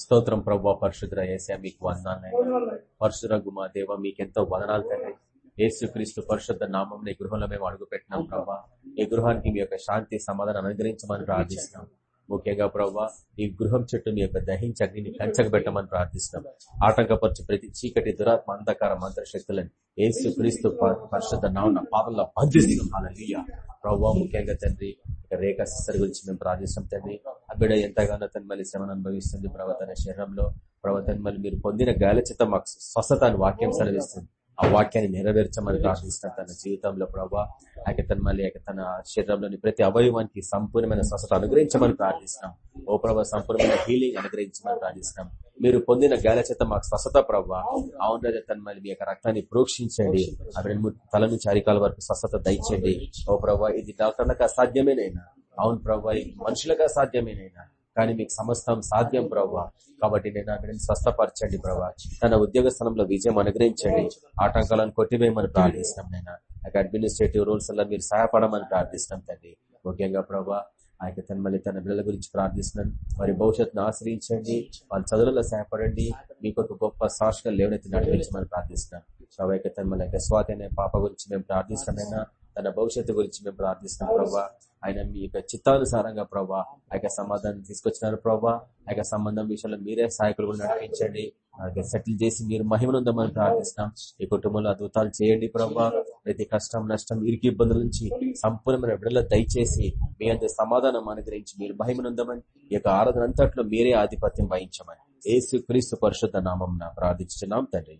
స్తోత్రం ప్రభు పరిశుద్ర ఏసా మీకు వందాలైనా పరిశురగు మా దేవ మీకెంతో వదనాలు తండ్రి. ఏసుక్రీస్తు పరిశుద్ధ నామం ఈ గృహంలో మేము అడుగు పెట్టినాం ప్రభా. ఈ గృహానికి మీ యొక్క శాంతి సమాధానం అనుగ్రహించమని ప్రార్థిస్తున్నాం. ముఖ్యంగా ప్రభా ఈ గృహం చుట్టూ మీ యొక్క దహించి అగ్నిని కంచక పెట్టమని ప్రార్థిస్తున్నాం. ఆటంకపరచు ప్రతి చీకటి దురాత్మ అంధకార మంత్రశక్తులని ఏసు క్రీస్తు పరిశుద్ధ నామన పాపంలో బంధిస్తున్నాం. అలా ప్రభావ ముఖ్యంగా తండ్రి రేఖ సిస్టర్ గురించి మేము ప్రార్థిస్తాం తండ్రి. ఆ బిడ్డ ఎంతగానో తన మళ్ళీ శ్రమను అనుభవిస్తుంది. ప్రవర్తన శరీరంలో ప్రవర్తన మళ్ళీ మీరు పొందిన గాలి చేత మాకు స్వస్థత వాక్యం సెలవిస్తుంది. ఆ వాక్యాన్ని నెరవేర్చమని ప్రార్థిస్తాను తన జీవితంలో ప్రభా. అయితే తన మళ్ళీ తన శరీరంలోని ప్రతి అవయవానికి సంపూర్ణమైన స్వస్థత అనుగ్రహించమని ప్రార్థిస్తున్నాం. ఓ ప్రభా సంపూర్ణమైన హీలింగ్ అనుగ్రహించమని ప్రార్థిస్తున్నాం. మీరు పొందిన గాల చేత మాకు స్వస్థత ప్రభావ అవును రాజా తన మళ్ళీ మీ యొక్క రక్తాన్ని ప్రోక్షించండి. అవి తల నుంచి అరికాల వరకు స్వస్థత దయచండి ఓ ప్రభా ఇది డాక్టర్లకు అసాధ్యమేనైనా అవును ప్రభా ఇది మనుషులకు అసాధ్యమేనైనా కానీ మీకు సమస్తం సాధ్యం ప్రభావ కాబట్టి నేను అక్కడ స్వస్థపరచండి ప్రభా తన ఉద్యోగ స్థలంలో విజయం అనుగ్రహించండి. ఆటంకాలను కొట్టివేయమని ప్రార్థిస్తున్నాం నేను అడ్మినిస్ట్రేటివ్ రూల్స్ అలా మీరు సహాయపడమని ప్రార్థిస్తున్నాం తండ్రి. ముఖ్యంగా ప్రభా ఆ తన మళ్ళీ తన పిల్లల గురించి ప్రార్థిస్తున్నాను వారి భవిష్యత్తును ఆశ్రయించండి. వాళ్ళ చదువులలో సహాయపడండి. మీకు ఒక గొప్ప సాక్షిగా లేవనైతే నడిపించమని ప్రార్థిస్తున్నాను ప్రభావ తన మళ్ళీ స్వాతి అనే పాప గురించి మేము ప్రార్థిస్తామైనా తన భవిష్యత్తు గురించి మేము ప్రార్థిస్తున్నాం ప్రభావ ఆయన మీ యొక్క చిత్తానుసారంగా ప్రభా ఆ యొక్క సమాధానం తీసుకొచ్చినారు ప్రభా. ఆ యొక్క సంబంధం విషయంలో మీరే సహాయకులు కూడా నడిపించండి. సెటిల్ చేసి మీరు మహిమనుందమని ప్రార్థిస్తున్నాం. ఈ కుటుంబంలో అద్భుతాలు చేయండి ప్రభా. ప్రతి కష్టం నష్టం ఇరికి ఇబ్బందుల నుంచి సంపూర్ణమైన విడుదల దయచేసి మీ అంత సమాధానం అనుగ్రహించి మీరు మహిమనుందమని ఈ యొక్క ఆరాధన అంతట్లో మీరే ఆధిపత్యం వహించమని ఏసు క్రీస్తు పరిశుద్ధ నామం ప్రార్థించున్నాం తండ్రి.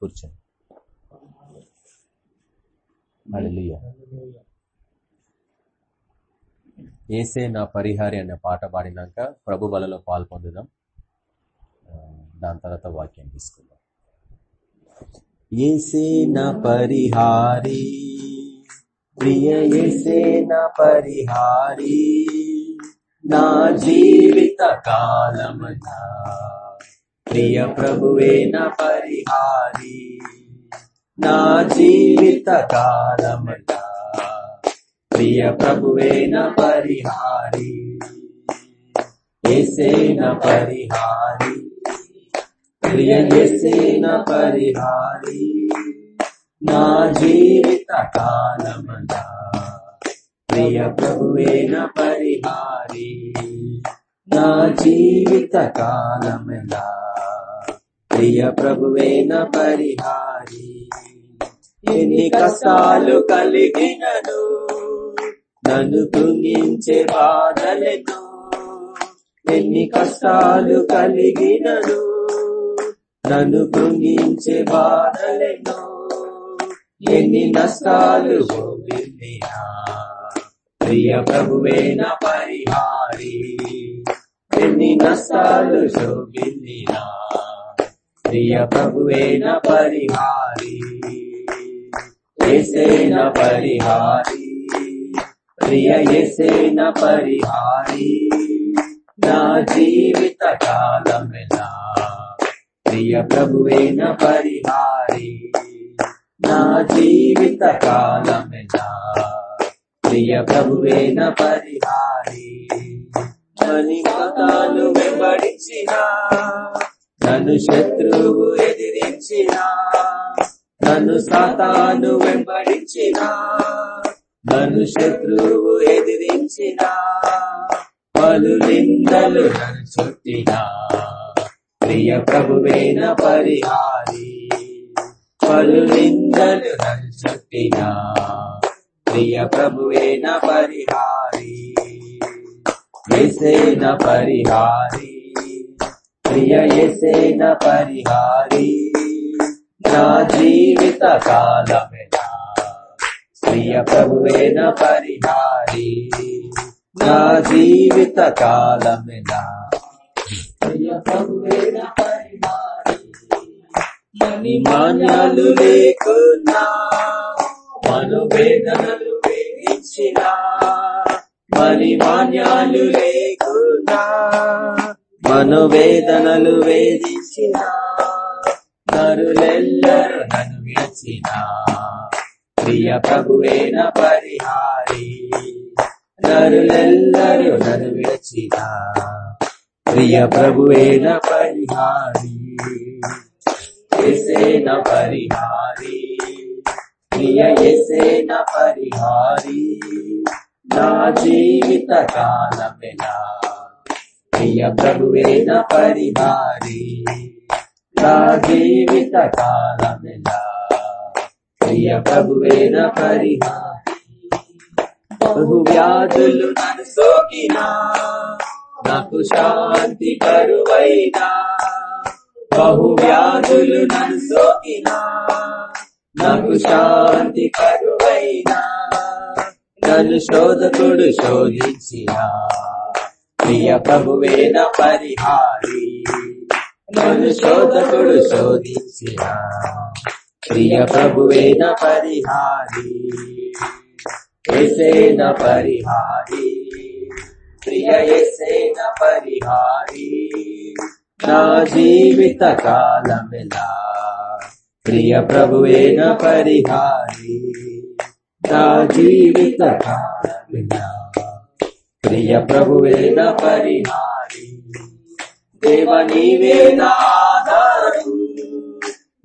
కూర్చొని ఏసే నా పరిహారి అనే పాట పాడినాక ప్రభు బలలో పాల్పొందుదాం దాని తర్వాత వాక్యం తీసుకుందాం. ఏసే నా పరిహారి ప్రియ ఏసే నా పరిహారి నా జీవిత కాలమనా ప్రియ ప్రభువే నా పరిహారి నా జీవిత కాలమనా ప్రియ ప్రభువేన పరిహారి. ఎసేన పరిహారి. ప్రియ ఎసేన పరిహారి. నా జీవిత కాలమనా ప్రియ ప్రభువేన పరిహారి. నా జీవిత కాలమనా ప్రియ ప్రభువేన పరిహారి. ఎన్ని కష్టాలు కలిగినను. నన్ను కృంగించే బాధలను ఎన్ని కష్టాలు కలిగినను. నన్ను కృంగించే బాధలను ఎన్ని నష్టాలు ప్రియ ప్రభువేన పరిహారి ఎన్ని నష్టాలు శోభిల్లినా ప్రియ ప్రభువేన పరిహారి ఏసేన పరిహారి. ప్రియ ఎసేన పరిహారి. నా జీవిత కాలమెలా ప్రియ ప్రభువేన పరిహారి. నా జీవిత కాలమెలా ప్రియ ప్రభువేన పరిహారి. మని మతాలు వెంబడించిన నన్ను శత్రువు ఎదిరించిన నన్ను సాతాను వెంబడించినా నన్ను శత్రువు ఎదిరించిన పలు నిందలు నన్ను చుట్టిన. ప్రియ ప్రభువేన పరిహారి పలు నిందలు నన్ను చుట్టిన. ప్రియ ప్రభువేన పరిహారి ఎసేన పరిహారి. ప్రియ ఎసేన పరిహారి నా జీవిత కాలమే ప్రియ ప్రభువేన పరిహారి. నా జీవిత కాలమెలా ప్రియ ప్రభువేన పరిహారి. మని మాన్యాలు లేకున్నా మనోవేదనలు వేయించిన మని మాన్యాలు లేకున్నా మనోవేదనలు వేధించిన నరులెల్లరూ నన్ను విడిచిన. ప్రియ ప్రభువేన పరిహారి. నరులెల్లరూ నన్ను విడిచిన. ప్రియ ప్రభువేన పరిహారి. ఎసేన పరిహారి. ప్రియ ఎసేన పరిహారి. నా జీవిత కాలమెలా. ప్రియ ప్రభువేన పరిహారి. నా జీవిత కాలమెలా. ప్రియ ప్రభువేన పరిహారి. బహు వ్యాధులు నన్ను సోకినా నాకు శాంతి కరువైనా. బహు వ్యాధులు నన్ను సోకినా నాకు శాంతి కరువైనా. నన్ను శోధకుడు శోధించిన ప్రియ ప్రభువేన పరిహారి. నన్ను శోధకుడు శోధించిన ప్రియ ప్రభువేన పరిహారి. ఎసేన పరిహారి. ప్రియ ఎసేన పరిహారి. నా జీవిత కాలమిలా ప్రియ ప్రభువేన పరిహారి. నా జీవిత కాలమిలా ప్రియ ప్రభువేన పరిహారి. దేవ నీవే నా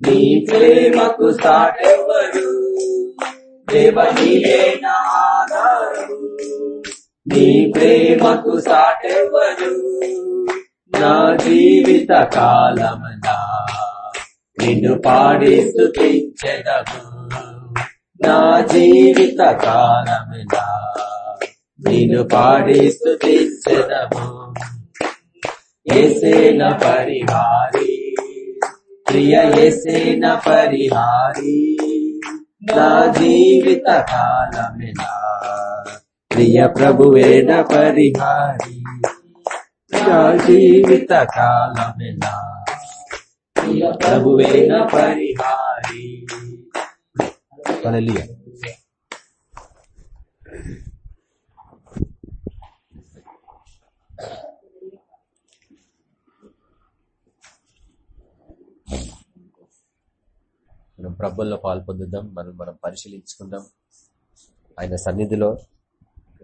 నీ ప్రేమకు సాటెవరు? దేవ నీవే నా ఆధారం నీ ప్రేమకు సాటెవరు? నా జీవిత కాలమనా నిన్ను పాడి స్థుతించెదము నా జీవిత కాలమనా నిన్ను పాడి స్థుతించెదము ఏసేన పరిహారి ప్రియ ఏసేన పరిహారి నా జీవిత కాలమిలా ప్రియ ప్రభువేన పరిహారి నా జీవిత కాలమిలా ప్రియ ప్రభువేన పరిహారి. హల్లెలూయా మనం ప్రభుల్లో పాల్పొందుదాం మనం మనం పరిశీలించుకుందాం. ఆయన సన్నిధిలో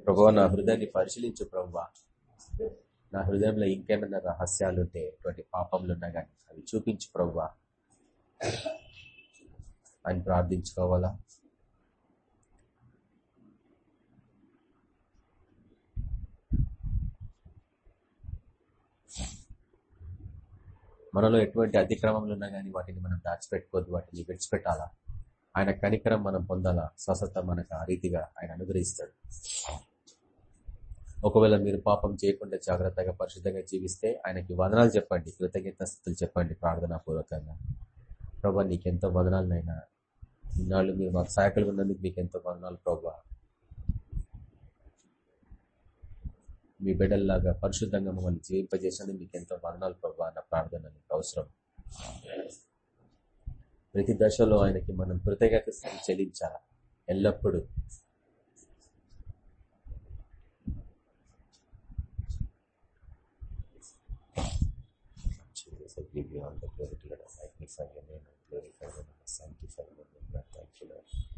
ప్రభు నా హృదయాన్ని పరిశీలించు ప్రభు నా హృదయంలో ఇంకేమైనా రహస్యాలు ఉంటే ఎటువంటి పాపములు ఉన్నా కానీ అవి చూపించు ప్రభువా అని ప్రార్థించుకోవాలా? మనలో ఎటువంటి అతిక్రమములు ఉన్నా కానీ వాటిని మనం దాచిపెట్టుకోవద్దు వాటిని విడిచిపెట్టాలా? ఆయన కనికరం మనం పొందాలా? స్వస్థత మనకు ఆ రీతిగా ఆయన అనుగ్రహిస్తాడు. ఒకవేళ మీరు పాపం చేయకుండా జాగ్రత్తగా పరిశుద్ధంగా జీవిస్తే ఆయనకి వదనాలు చెప్పండి కృతజ్ఞత స్థితులు చెప్పండి ప్రార్థనా పూర్వకంగా ప్రభా నీకెంతో వదనాలనైనా ఇన్నాళ్ళు మీరు మాకు సహాయకులు ఉన్నందుకు మీకు ఎంతో వదనాలు ప్రభా. మీ బిడ్డల్లాగా పరిశుద్ధంగా మమ్మల్ని జీవింపజేసని మీకు ఎంతో మరణాలు ప్రభావ అన్న ప్రార్థన మీకు అవసరం ప్రతి దశలో ఆయనకి మనం కృతజ్ఞత చెల్లించాలా ఎల్లప్పుడూ give you all the glory, to Lord. I magnify your name and glorify your name and sanctify your name, Thank you, Lord.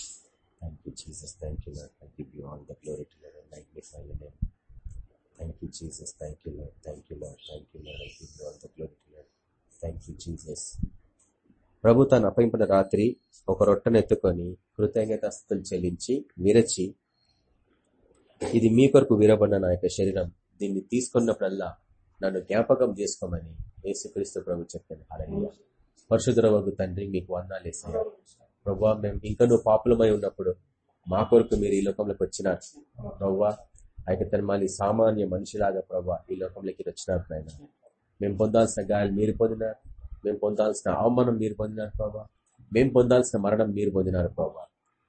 Thank you Lord thank you Jesus thank you Lord thank you all the glory to Lord magnify your name thank you Jesus thank you Lord thank you Lord thank you Lord I give you all the glory to thank you Jesus ప్రభు తాను అప్పయించిన రాత్రి ఒక రొట్టెను ఎత్తుకొని కృతజ్ఞత స్థుతులు చెల్లించి విరచి ఇది మీ కొరకు విరబడిన నా యొక్క శరీరం. దీన్ని తీసుకున్నప్పుడల్లా నన్ను జ్ఞాపకం చేసుకోమని యేసుక్రీస్తు ప్రభు చెప్పాను అలలియ పరశుధరవగు తండ్రి మీకు వందాలు ప్రవ్వా మేము ఇంకా నువ్వు పాపులమై ఉన్నప్పుడు మా కొరకు మీరు ఈ లోకంలోకి వచ్చినారు. ప్రవ్వా అయితే తన మళ్ళీ సామాన్య మనిషిలాగా ప్రభా ఈ లోకంలోకి వచ్చినారు ఆయన మేము పొందాల్సిన గాయాలు మీరు పొందినారు. మేము పొందాల్సిన అవమానం మీరు పొందినారు ప్రభా మేము పొందాల్సిన మరణం మీరు పొందినారు ప్రభా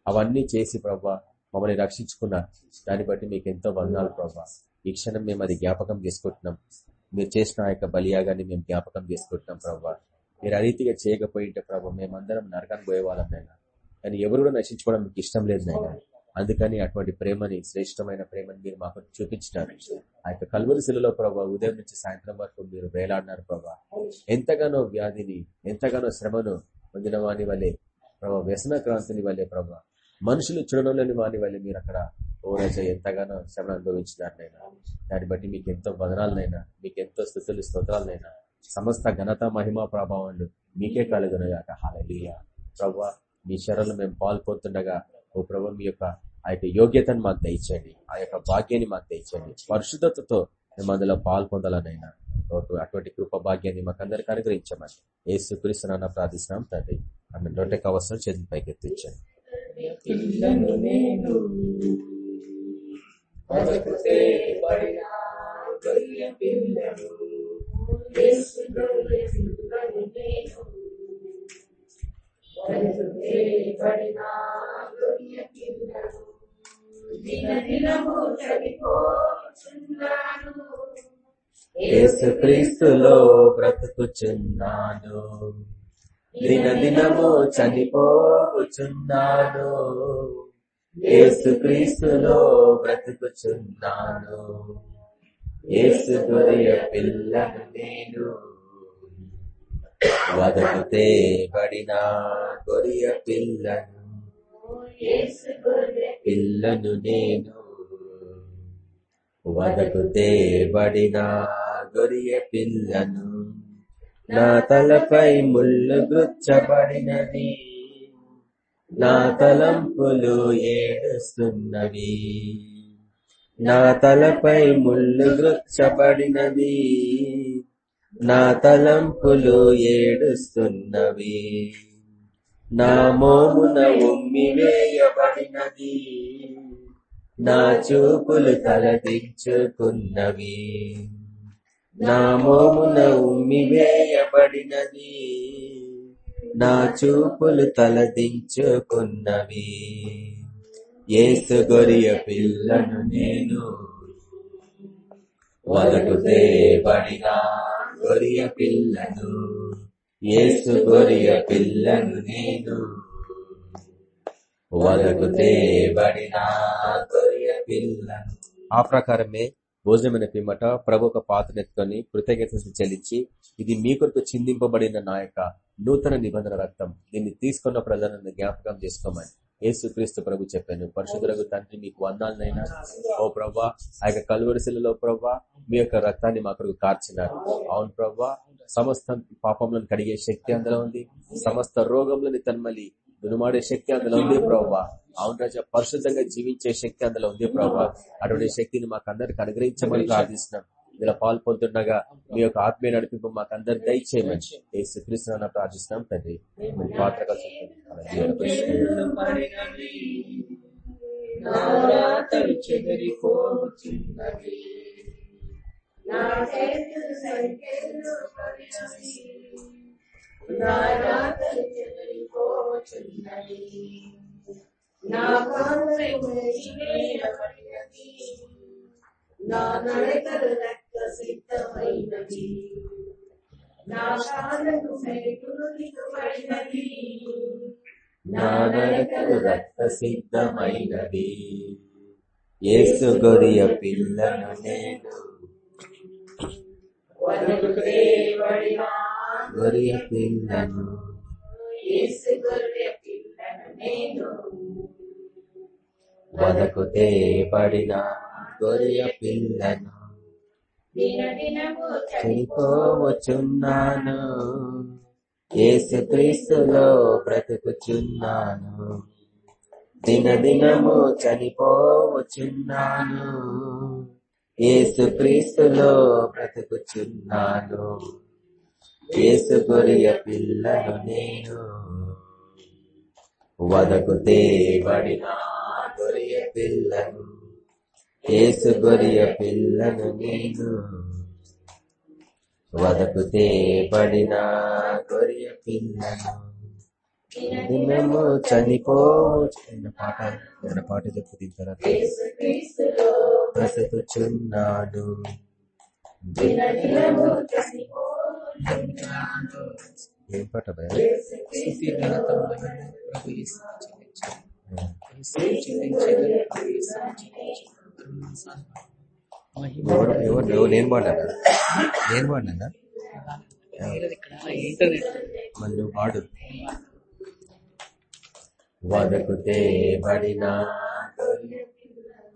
అవన్నీ చేసి ప్రభా మమ్మల్ని రక్షించుకున్నారు. దాన్ని బట్టి మీకు ఎంతో వందాలు ప్రభా ఈ క్షణం మేము అది జ్ఞాపకం చేసుకుంటున్నాం. మీరు చేసిన ఆ యొక్క బలియాగాన్ని మేము జ్ఞాపకం చేసుకుంటున్నాం ప్రభావ మీరు అరీతిగా చేయకపోయింటే ప్రభావ మేమందరం నరకానికి పోయేవాళ్ళం నైనా కానీ ఎవరు కూడా నశించుకోవడం మీకు ఇష్టం లేదు నైనా అందుకని అటువంటి ప్రేమని శ్రేష్టమైన ప్రేమని మీరు మాకు చూపించినారు. ఆ యొక్క కల్వరి శిలలో ప్రభావ ఉదయం నుంచి సాయంత్రం వరకు మీరు వేలాడినారు ప్రభా. ఎంతగానో వ్యాధిని ఎంతగానో శ్రమను పొందిన వాని వల్లే ప్రభా వ్యసన క్రాంతిని వల్లే ప్రభా మనుషులు చూడడంలోని వాని వల్లే మీరు అక్కడ ఓ రజ ఎంతగానో శ్రమ అనుభవించినారనైనా దాన్ని బట్టి మీకు ఎంతో వదనాలనైనా మీకు ఎంతో స్థుతులు స్తోత్రాలనైనా సమస్త ఘనత మహిమ ప్రభావాలు మీకే కలుగునగాక. హాలలీయ ప్రభు మీ శరణలు మేము పాల్పోతుండగా ఓ ప్రభు మీ యొక్క ఆ యొక్క యోగ్యతను మాకు దయచేయండి. ఆ యొక్క భాగ్యాన్ని మాకు దయచేయండి. పరిశుద్ధతతో మేము అందులో పాల్పొందాలనైనా అటువంటి కృప భాగ్యాన్ని మాకు అందరికి అనుగ్రహించమని ఏ సుకరిస్తున్నా ప్రార్థిస్తున్నాం తండ్రి. ఆమె రొట్టె కవసం చేతులు పైకి ఎత్తించండి. పిల్లను క్రీస్తులో బ్రతుకుచున్నాను దిన దినము చనిపోచున్నాను ఏసు క్రీస్తులో బ్రతుకుచున్నాను యేసు గొరియ పిల్లను నేను. బడిన గొరియ పిల్లను. పిల్లను నేను. వదకుతే బడిన గొరియ పిల్లను. నా తలపై ముళ్ళు గుచ్చబడినది నా తలంపులు ఏడుస్తున్నవి. నా తలపై ముళ్ళు గుచ్చబడినది నా తలంపులు ఏడుస్తున్నవి నా మోమున ఉమ్మి వేయబడినది నా చూపులు తలదించుకున్నవి నా మోమున ఉమ్మి వేయబడినది నా చూపులు తలదించుకున్నవి. ఏసు గొరియ పిల్లను నేను వదకుతే బడిన గొరియ పిల్లను ఏసు గొరియ పిల్లను నేను వదకుతే బడిన గొరియ పిల్లను. ఆ ప్రకారమే భోజనమైన పిమ్మట ప్రభు ఒక పాత్రనెత్తుకొని కృతజ్ఞత చెల్లించి ఇది మీ కొరకు చిందింపబడిన నా యొక్క నూతన నిబంధన రక్తం. దీన్ని తీసుకున్న ప్రజలను జ్ఞాపకం చేసుకోమని. యేసుక్రీస్తు ప్రభు చెప్పాను. పరిశుద్ధులకు తండ్రి మీకు వందాలనైనా. ఓ ప్రభా ఆ యొక్క కలువరిశిలలో ప్రభా మీ యొక్క రక్తాన్ని మా కొరకు కార్చినారు. అవును ప్రభా సమస్త పాపంలను కడిగే శక్తి అందులో ఉంది. సమస్త రోగంలోని తన్మలి దునుమాడే శక్తి అందులో ఉంది ప్రభావ అవును రాజా పరిశుద్ధంగా జీవించే శక్తి అందులో ఉంది ప్రభావ అటువంటి శక్తిని మాకు అందరికి అనుగ్రహించమని ప్రార్థిస్తున్నాం. ఇలా పాల్పొందుండగా మీ యొక్క ఆత్మీయ నడిపింపు మాకు అందరు దయచేయమని ఏ శ్రీకృష్ణ ప్రార్థిస్తున్నాం తండ్రి. పాత్ర కలిసి పిల్లు పడినవి నా రాతలు చెదరిపోతున్నవి నా నడకలు రక్త సిద్ధమైనవి సిద్ధమైనది ఏసు గొరియ పిల్లను నేను వదకుతే పడినా. గొరియ పిల్లను గొర్రె పిల్లను గొరియ పిల్లను చనిపోవచ్చున్నాను. ఏసు క్రీస్తులో బ్రతుకుచున్నాను. దినదినము చనిపోవచున్నాను చనిపోవచ్చున్నాను. ఏసు క్రీస్తులో బ్రతుకుచున్నాను. ఏసు గొరియ పిల్లను నేను. వదకు బడిన గొరియ పిల్లను ఏసు గొరియ పిల్లను నేను వదకుతే పడిన గొరియ పిల్లను. దినము చనిపోవచ్చిన పాట ఏదైనా పాట చెప్పు చనిపోతున్నాను ఏం పాట చెల్లించేది ఎవరు ఎవరు నేను పాడానా నేను పాడినా వేరేది ఇక్కడ ఇంటర్నెట్ మరి నువ్వు పాడు వదకు తేబడిన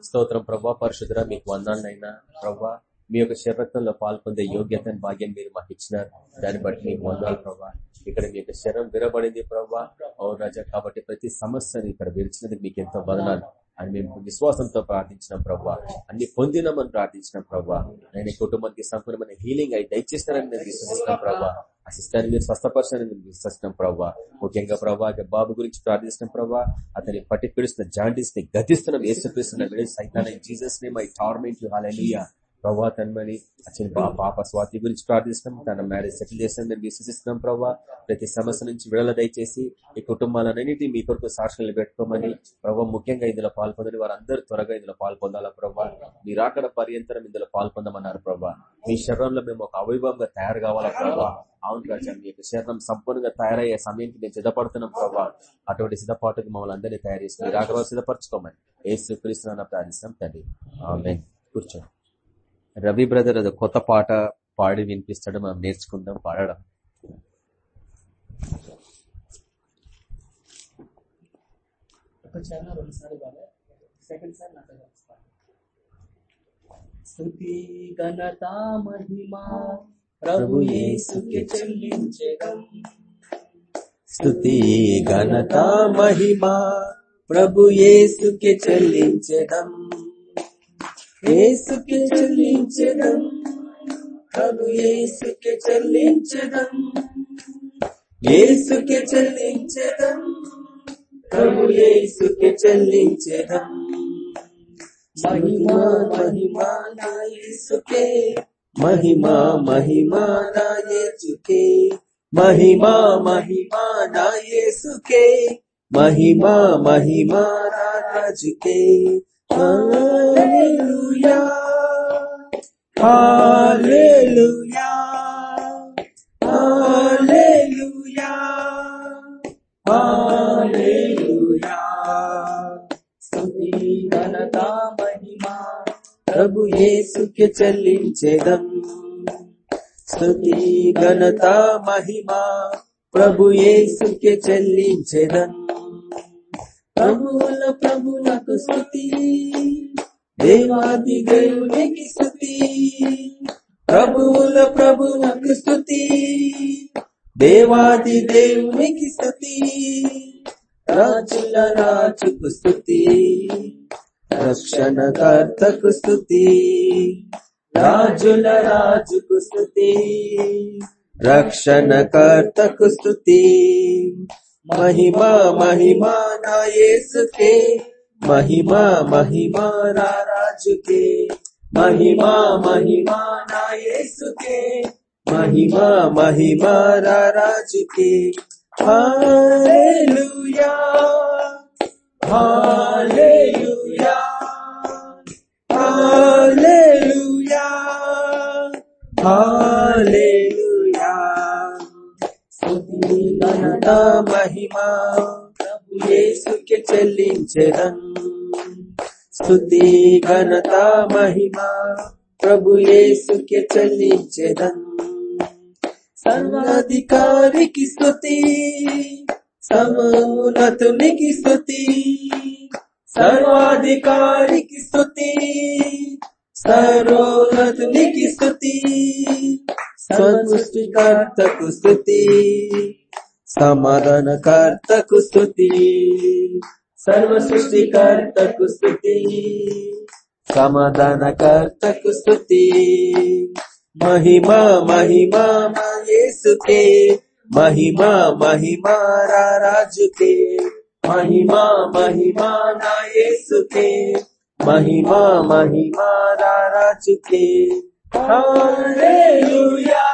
స్తోత్రం ప్రభా పరిశుద్ర మీకు వందాలైనా ప్రభా మీ యొక్క శరీరంలో పాల్పొందే యోగ్యత భాగ్యం మీరు మాకు ఇచ్చినారు. దాన్ని బట్టి మీకు వందాలు ప్రభా. ఇక్కడ మీ యొక్క శరం విరబడింది ప్రభా. అవును రాజా కాబట్టి ప్రతి సమస్యను ఇక్కడ విరిచినది మీకు ఎంతో వదనాలు అని మేము విశ్వాసంతో ప్రార్థించిన ప్రభావ అన్ని పొందినామని ప్రార్థించిన ప్రభావ నేను కుటుంబానికి సంపూర్ణమైన హీలింగ్ అయి దయచేస్తారని నేను విశ్వసిస్తున్నాను ప్రభావ ఆ సిస్టర్ని మీరు స్వస్థపరచాలని మేము విశ్వసిస్తున్నాం ప్రభా. ముఖ్యంగా ప్రభా బాబు గురించి ప్రార్థిస్తున్నాం ప్రభావ అతని పట్టి పిడుస్తున్న జాండీస్ని గతిస్తున్నాం ఏసుక్రీస్తున్న సైతాన్. Jesus name my torment you hallelujah ప్రభా తన్మని అచ్చిన పాప స్వాతి గురించి ప్రార్థిస్తున్నాం తన మ్యారేజ్ సెటిల్ చేస్తాం మేము విశ్వసిస్తున్నాం ప్రభా ప్రతి సమస్య నుంచి విడుదల దయచేసి ఈ కుటుంబాలన్నిటి మీ కొరకు సాక్షులు పెట్టుకోమని ప్రభా ముఖ్యంగా ఇందులో పాల్పొందని వారందరూ త్వరగా ఇందులో పాల్పొందాలా ప్రభా మీరు అక్కడ పర్యంతరం ఇందులో పాల్పొందమన్నారు ప్రభా మీ శరీరంలో మేము ఒక అవయవంగా తయారు కావాలా ప్రభా అవును రాజా మీ యొక్క శరీరం సంపూర్ణంగా తయారయ్యే సమయానికి నేను సిద్ధపడుతున్నాం ప్రభా అటువంటి సిద్ధపాటుకు మమ్మల్ని అందరినీ తయారు చేసి మీరు అక్కడ సిద్ధపరచుకోమని ఏ క్రీస్తున్నా ప్రార్థిస్తాం తండ్రి. ఆమేన్. కూర్చోండి. రవి బ్రదర్ అది కొత్త పాట పాడి వినిపిస్తాడు మనం నేర్చుకుందాం పాడడం. స్థుతి ఘనత మహిమా ప్రభు యేసుకి చెల్లించడం స్థుతి ఘనత మహిమా ప్రభు యేసుకి చెల్లించడం యేసుకి చెల్లించడం. ప్రభు యేసుకి చెల్లించడం. యేసుకి చెల్లించడం. ప్రభు యేసుకి చెల్లించడం. మహిమా మహిమా నా యేసుకే. మహిమా మహిమా నా యేసుకే. మహిమా మహిమా నా యేసుకే. మహిమా మహిమా నా రాజుకే. హల్లెలూయా హల్లెలూయా హల్లెలూయా హల్లెలూయా. స్తుతి ఘనత మహిమ ప్రభు యేసుకి చెల్లించేదం. స్తుతి ఘనత మహిమ ప్రభు యేసుకి చెల్లించెదం. ప్రభువుల ప్రభులకు స్థుతి దేవాది దేవునికి స్థుతి ప్రభువుల ప్రభులకు స్థుతి దేవాది దేవునికి స్థుతి రాజుల రాజుకు స్తుతి. రక్షణకర్తకు స్థుతి రాజుల రాజుకు స్తుతి. రక్షణకర్తకు స్తుతి మహిమ మహిమ నా యేసుకే మహిమ మహిమ నా రాజుకే మహిమ మహిమ నా యేసుకే మహిమ మహిమ నా రాజుకే హల్లెలూయా హల్లెలూయా హల్లెలూయా హల్లెలూయా ఘనత మహిమ ప్రభు యేసుకి చెల్లించెదం స్తుతి ఘనత మహిమ ప్రభు యేసుకి చెల్లించెదం సర్వాధికారికి స్తుతి సర్వోన్నతునికి స్తుతి సర్వాధికారికి స్తుతి సర్వోన్నతునికి స్తుతి సృష్టికర్తకు స్థుతి సమాధానకర్తకు స్థుతి సర్వ సృష్టికర్తకు స్థుతి సమాధానకర్తకు స్థుతి మహిమ మహిమ మా యేసుకే మహిమా మహిమ రా రాజుకే మహిమ మహిమా నా యేసుకే మహిమా మహిమా రా రాజుకే హల్లెలూయా!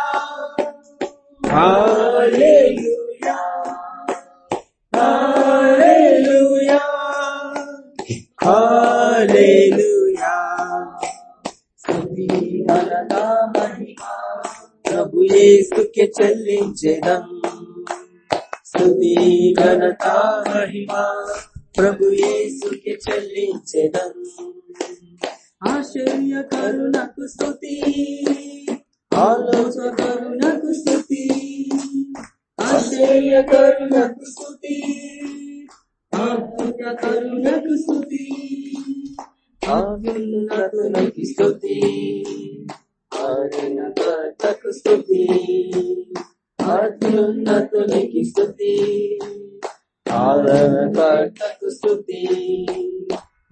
హల్లెలూయా! హల్లెలూయా హల్లెలూయా స్తుతి ఘనత యేసుకే చెల్లించెదం స్తుతి ఘనత మహిమ ప్రభు యేసుకే చెల్లించెదం. ఆశ్చర్య కరుణకు స్తుతి ఆలోచన కరుణకు స్తుతి. ఆశ్చర్య కరుణకు స్తుతి. అద్భుత కరుణకు స్తుతి. అత్యున్నతునికి స్తుతి. ఆదినకర్తకు స్తుతి. అత్యున్నతునికి స్తుతి. ఆదరణకర్తకు స్తుతి.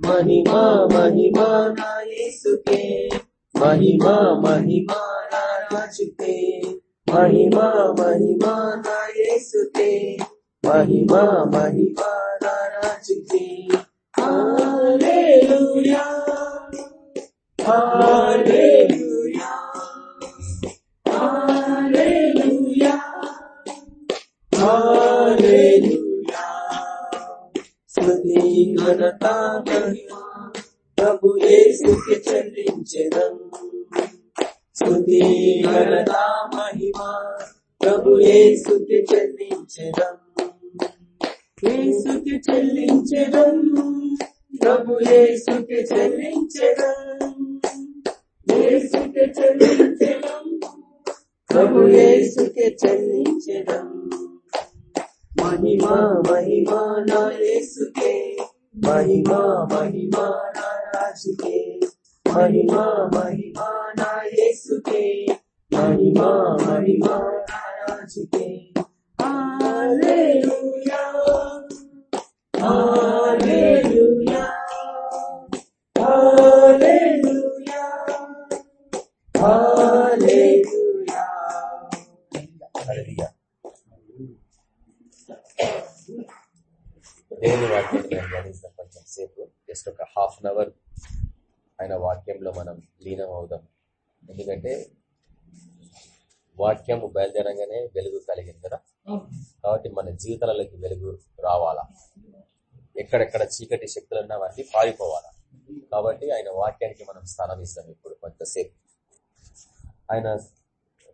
మహిమా మహిమా నా యేసుకే. మహిమా మహిమా నా రాజుకే. మహిమా మహిమా నా యేసుకే. మహిమా మహిమా నా రాజుకే. హల్లెలూయా. హల్లెలూయా. హల్లెలూయా. హల్లెలూయా. స్తుతి ఘనత మహిమ. ప్రభు యేసుకి చెల్లించెదం స్తుతి ఘనత మహిమ. ప్రభు యేసుకి చెల్లించెదం చెల్లించడం. చెల్లించెదం ప్రభు యేసుకి చెల్లించెదం యేసుకి చెల్లించెదం ప్రభు యేసుకి చెల్లించెదం మహిమా మహిమా నా యేసుకే. మహిమా మహిమా నా రాజుకే మహిమ మహిమా నా యేసుకే. మహిమా మహిమా రాజుకే హల్లెలూయా. హల్లెలూయా. హల్లెలూయా. హల్లెలూయా. హల్లెలూయా. దేవుని వాక్యం ధ్యానిస్తాం కొంచెం సేపు జస్ట్ ఒక హాఫ్ అన్ అవర్ ఆయన వాక్యంలో మనం లీనం అవుదాం ఎందుకంటే వాక్యం బయలుదేరంగానే వెలుగు కలిగింది కదా? కాబట్టి మన జీవితాలలోకి వెలుగు రావాలా? ఎక్కడెక్కడ చీకటి శక్తులు ఉన్నా వాటిని పారిపోవాలా? కాబట్టి ఆయన వాక్యానికి మనం స్థానం ఇస్తాం ఇప్పుడు కొంతసేపు. ఆయన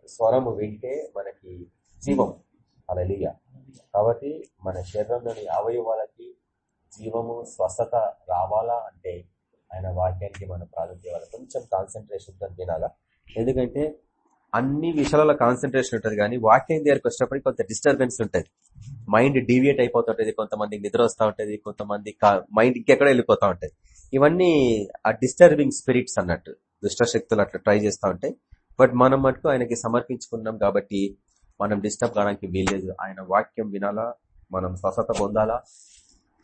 స్వరము వింటే మనకి జీవం. అలలియ కాబట్టి మన శరీరంలోని అవయవాలకి జీవము స్వస్థత రావాలా అంటే ఆయన వాక్యానికి మనం ప్రాధాన్యత ఇవ్వాలి. కొంచెం కాన్సన్ట్రేషన్తో వినాలా? ఎందుకంటే అన్ని విషయాలలో కాన్సన్ట్రేషన్ ఉంటుంది కానీ వాక్యం దగ్గరకు వచ్చినప్పటికీ కొంత డిస్టర్బెన్స్ ఉంటుంది. మైండ్ డీవియేట్ అయిపోతుంటది కొంతమందికి నిద్ర వస్తూ ఉంటది కొంతమంది మైండ్ ఇంకెక్కడ వెళ్ళిపోతూ ఉంటది. ఇవన్నీ ఆ డిస్టర్బింగ్ స్పిరిట్స్ అన్నట్టు దుష్టశక్తులు అట్లా ట్రై చేస్తూ ఉంటాయి బట్ మనం మటుకు ఆయనకి సమర్పించుకున్నాం కాబట్టి మనం డిస్టర్బ్ కావడానికి వీల్లేదు. ఆయన వాక్యం వినాలా మనం స్వస్థత పొందాలా?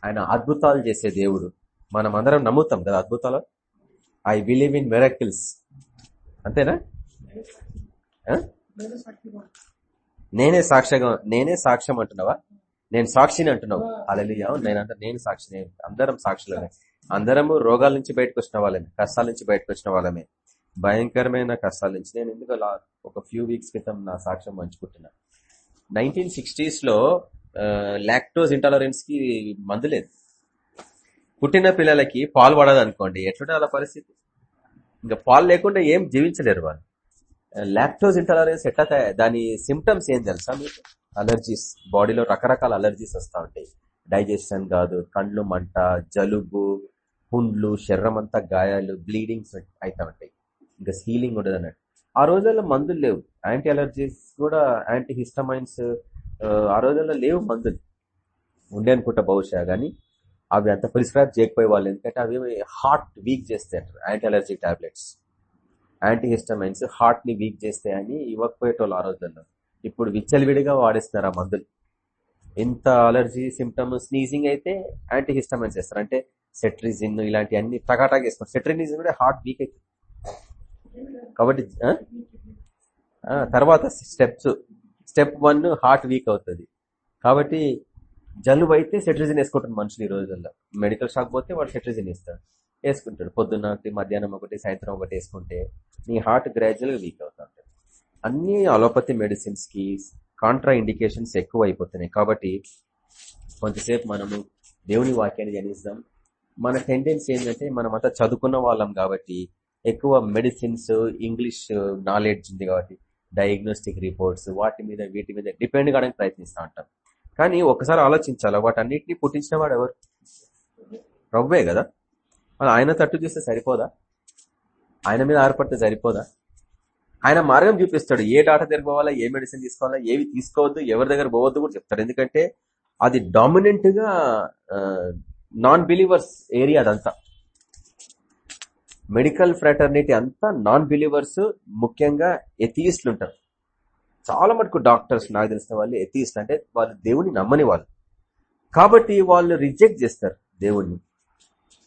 ఆయన అద్భుతాలు చేసే దేవుడు. మనం అందరం నమ్ముతాం కదా అద్భుతాలు? ఐ బిలీవ్ ఇన్ మెరకిల్స్ అంతేనా? నేనే సాక్ష్యంగా నేనే సాక్ష్యం అంటున్నావా? నేను సాక్షిని అంటున్నావు. అలలియా నేనంతా నేను సాక్షిని అందరం సాక్షులమే. అందరము రోగాల నుంచి బయటకు వచ్చిన వాళ్ళమే కష్టాల నుంచి బయటకు వచ్చిన వాళ్ళమే. భయంకరమైన కష్టాల నుంచి. నేను ఎందుకు ఒక ఫ్యూ వీక్స్ క్రితం నా సాక్ష్యం పంచుకుంటున్నా? నైన్టీన్ సిక్స్టీస్లో లాక్టోజ్ ఇంటాలరెన్స్కి మందు లేదు. పుట్టిన పిల్లలకి పాలు పడదు అనుకోండి ఎట్లుంటే వాళ్ళ పరిస్థితి? ఇంకా పాలు లేకుండా ఏం జీవించలేరు వాళ్ళు. లాక్టోజ్ ఇంటాలరెన్స్ ఎట్లా తయా- దాని సిమ్టమ్స్ ఏం తెలుసా మీకు? అలర్జీస్ బాడీలో రకరకాల అలర్జీస్ వస్తూ ఉంటాయి. డైజెషన్ కాదు కండ్లు మంట జలుబు పుండ్లు శరీరం అంతా గాయాలు బ్లీడింగ్స్ అవుతా ఉంటాయి. ఇంకా హీలింగ్ ఉండదు అన్నట్టు. ఆ రోజుల్లో మందులు లేవు. యాంటీ అలర్జీస్ కూడా యాంటీ హిస్టమైన్స్ ఆ రోజుల్లో లేవు మందులు. ఉండే అనుకుంటా బహుశా కానీ అవి అంత ప్రిస్క్రైబ్ చేయకపోయే వాళ్ళు ఎందుకంటే అవి హార్ట్ వీక్ చేస్తాయి anti allergy tablets. Anti histamines హార్ట్ని weak చేస్తాయని ఇవ్వకపోయేటోళ్ళు ఆ రోజుల్లో. ఇప్పుడు విచ్చలవిడిగా వాడేస్తున్నారు ఆ మందులు. ఎంత అలర్జీ సిమ్టమ్ స్నీజింగ్ అయితే యాంటీ హిస్టమైన్స్ వేస్తారు అంటే సెట్రిజిన్ ఇలాంటి అన్ని టకాటాక్ వేసుకుంటారు సెట్రిజిన్ కూడా హార్ట్ వీక్ అవుతుంది కాబట్టి తర్వాత steps. Step one heart weak అవుతుంది. కాబట్టి జలుబు అయితే సెట్రిజిన్ వేసుకుంటారు మనుషులు ఈ రోజుల్లో. మెడికల్ షాప్ పోతే వాడు సెట్రిజిన్ ఇస్తాడు వేసుకుంటాడు. పొద్దున్న ఒకటి మధ్యాహ్నం ఒకటి సాయంత్రం ఒకటి వేసుకుంటే నీ హార్ట్ గ్రాడ్యువల్గా వీక్ అవుతా ఉంటుంది. అన్ని అలోపతి మెడిసిన్స్కి కాంట్రా ఇండికేషన్స్ ఎక్కువ అయిపోతున్నాయి కాబట్టి కొంతసేపు మనము దేవుని వాక్యాన్ని ధ్యానిస్తాం మన టెండెన్సీ ఏంటంటే మనం అంతా చదువుకున్న వాళ్ళం కాబట్టి ఎక్కువ మెడిసిన్స్ ఇంగ్లీష్ నాలెడ్జ్ ఉంది కాబట్టి డయాగ్నోస్టిక్ రిపోర్ట్స్ వాటి మీద వీటి మీద డిపెండ్ కావడానికి ప్రయత్నిస్తూ ఉంటాం. కానీ ఒకసారి ఆలోచించాలా? వాటన్నిటిని పుట్టించిన వాడు ఎవరు? రవ్వే కదా? మరి ఆయన తట్టు చూస్తే సరిపోదా? ఆయన మీద ఆధారపడితే సరిపోదా? ఆయన మార్గం చూపిస్తాడు. ఏ డాక్టర్ దగ్గర పోవాలా? ఏ మెడిసిన్ తీసుకోవాలా? ఏవి తీసుకోవద్దు? ఎవరి దగ్గర పోవద్దు కూడా చెప్తాడు. ఎందుకంటే అది డామినెంట్గా నాన్ బిలీవర్స్ ఏరియా అదంతా. మెడికల్ ఫ్రాటర్నిటీ అంతా నాన్ బిలీవర్స్ ముఖ్యంగా ఎథియిస్టులు ఉంటారు చాలా మటుకు డాక్టర్స్ నాకు తెలిసిన వాళ్ళు ఎథియిస్ట్ అంటే వాళ్ళు దేవుని నమ్మని వాళ్ళు. కాబట్టి వాళ్ళు రిజెక్ట్ చేస్తారు దేవుణ్ణి.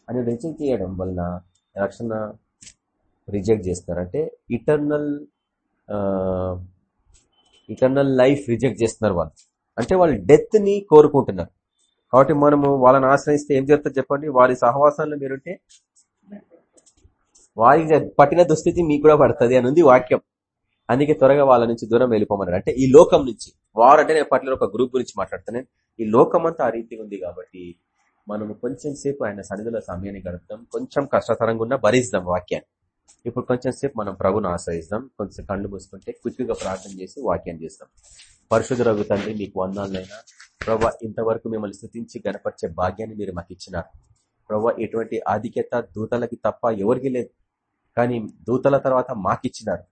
అని రిజెక్ట్ చేయడం వలన రక్షణ రిజెక్ట్ చేస్తారు. అంటే ఇటర్నల్ ఇటర్నల్ లైఫ్ రిజెక్ట్ చేస్తున్నారు వాళ్ళు. అంటే వాళ్ళు డెత్ని కోరుకుంటున్నారు. కాబట్టి మనము వాళ్ళని ఆశ్రయిస్తే ఏం జరుగుతుంది చెప్పండి? వారి సహవాసంలో మీరుంటే వారికి పట్టిన దుస్థితి మీకు కూడా పడుతుంది అని ఉంది వాక్యం. అందుకే త్వరగా వాళ్ళ నుంచి దూరం వెళ్ళిపోమన్నారు. అంటే ఈ లోకం నుంచి వారు అంటే నేను పట్ల ఒక గ్రూప్ గురించి మాట్లాడుతున్నాను. ఈ లోకం అంతా ఆ రీతిగా ఉంది కాబట్టి మనము కొంచెం సేపు ఆయన సన్నిధిలో సమయాన్ని గడుపుతాం. కొంచెం కష్టతరంగా ఉన్నా భరిస్తాం వాక్యాన్ని. ఇప్పుడు కొంచెం సేపు మనం ప్రభును ఆశ్రయిస్తాం. కొంచెం కళ్ళు మూసుకుంటే క్విక్గా ప్రార్థన చేసి వాక్యం చేస్తాం. పరిశుద్ధ రఘు తండ్రి మీకు వందాలైనా ప్రభా ఇంతవరకు మిమ్మల్ని స్థుతించి గనపరిచే భాగ్యాన్ని మీరు మాకు ఇచ్చినారు. ప్రభా ఎటువంటి ఆధిక్యత దూతలకి తప్ప ఎవరికి లేదు. కానీ దూతల తర్వాత మాకిచ్చినారు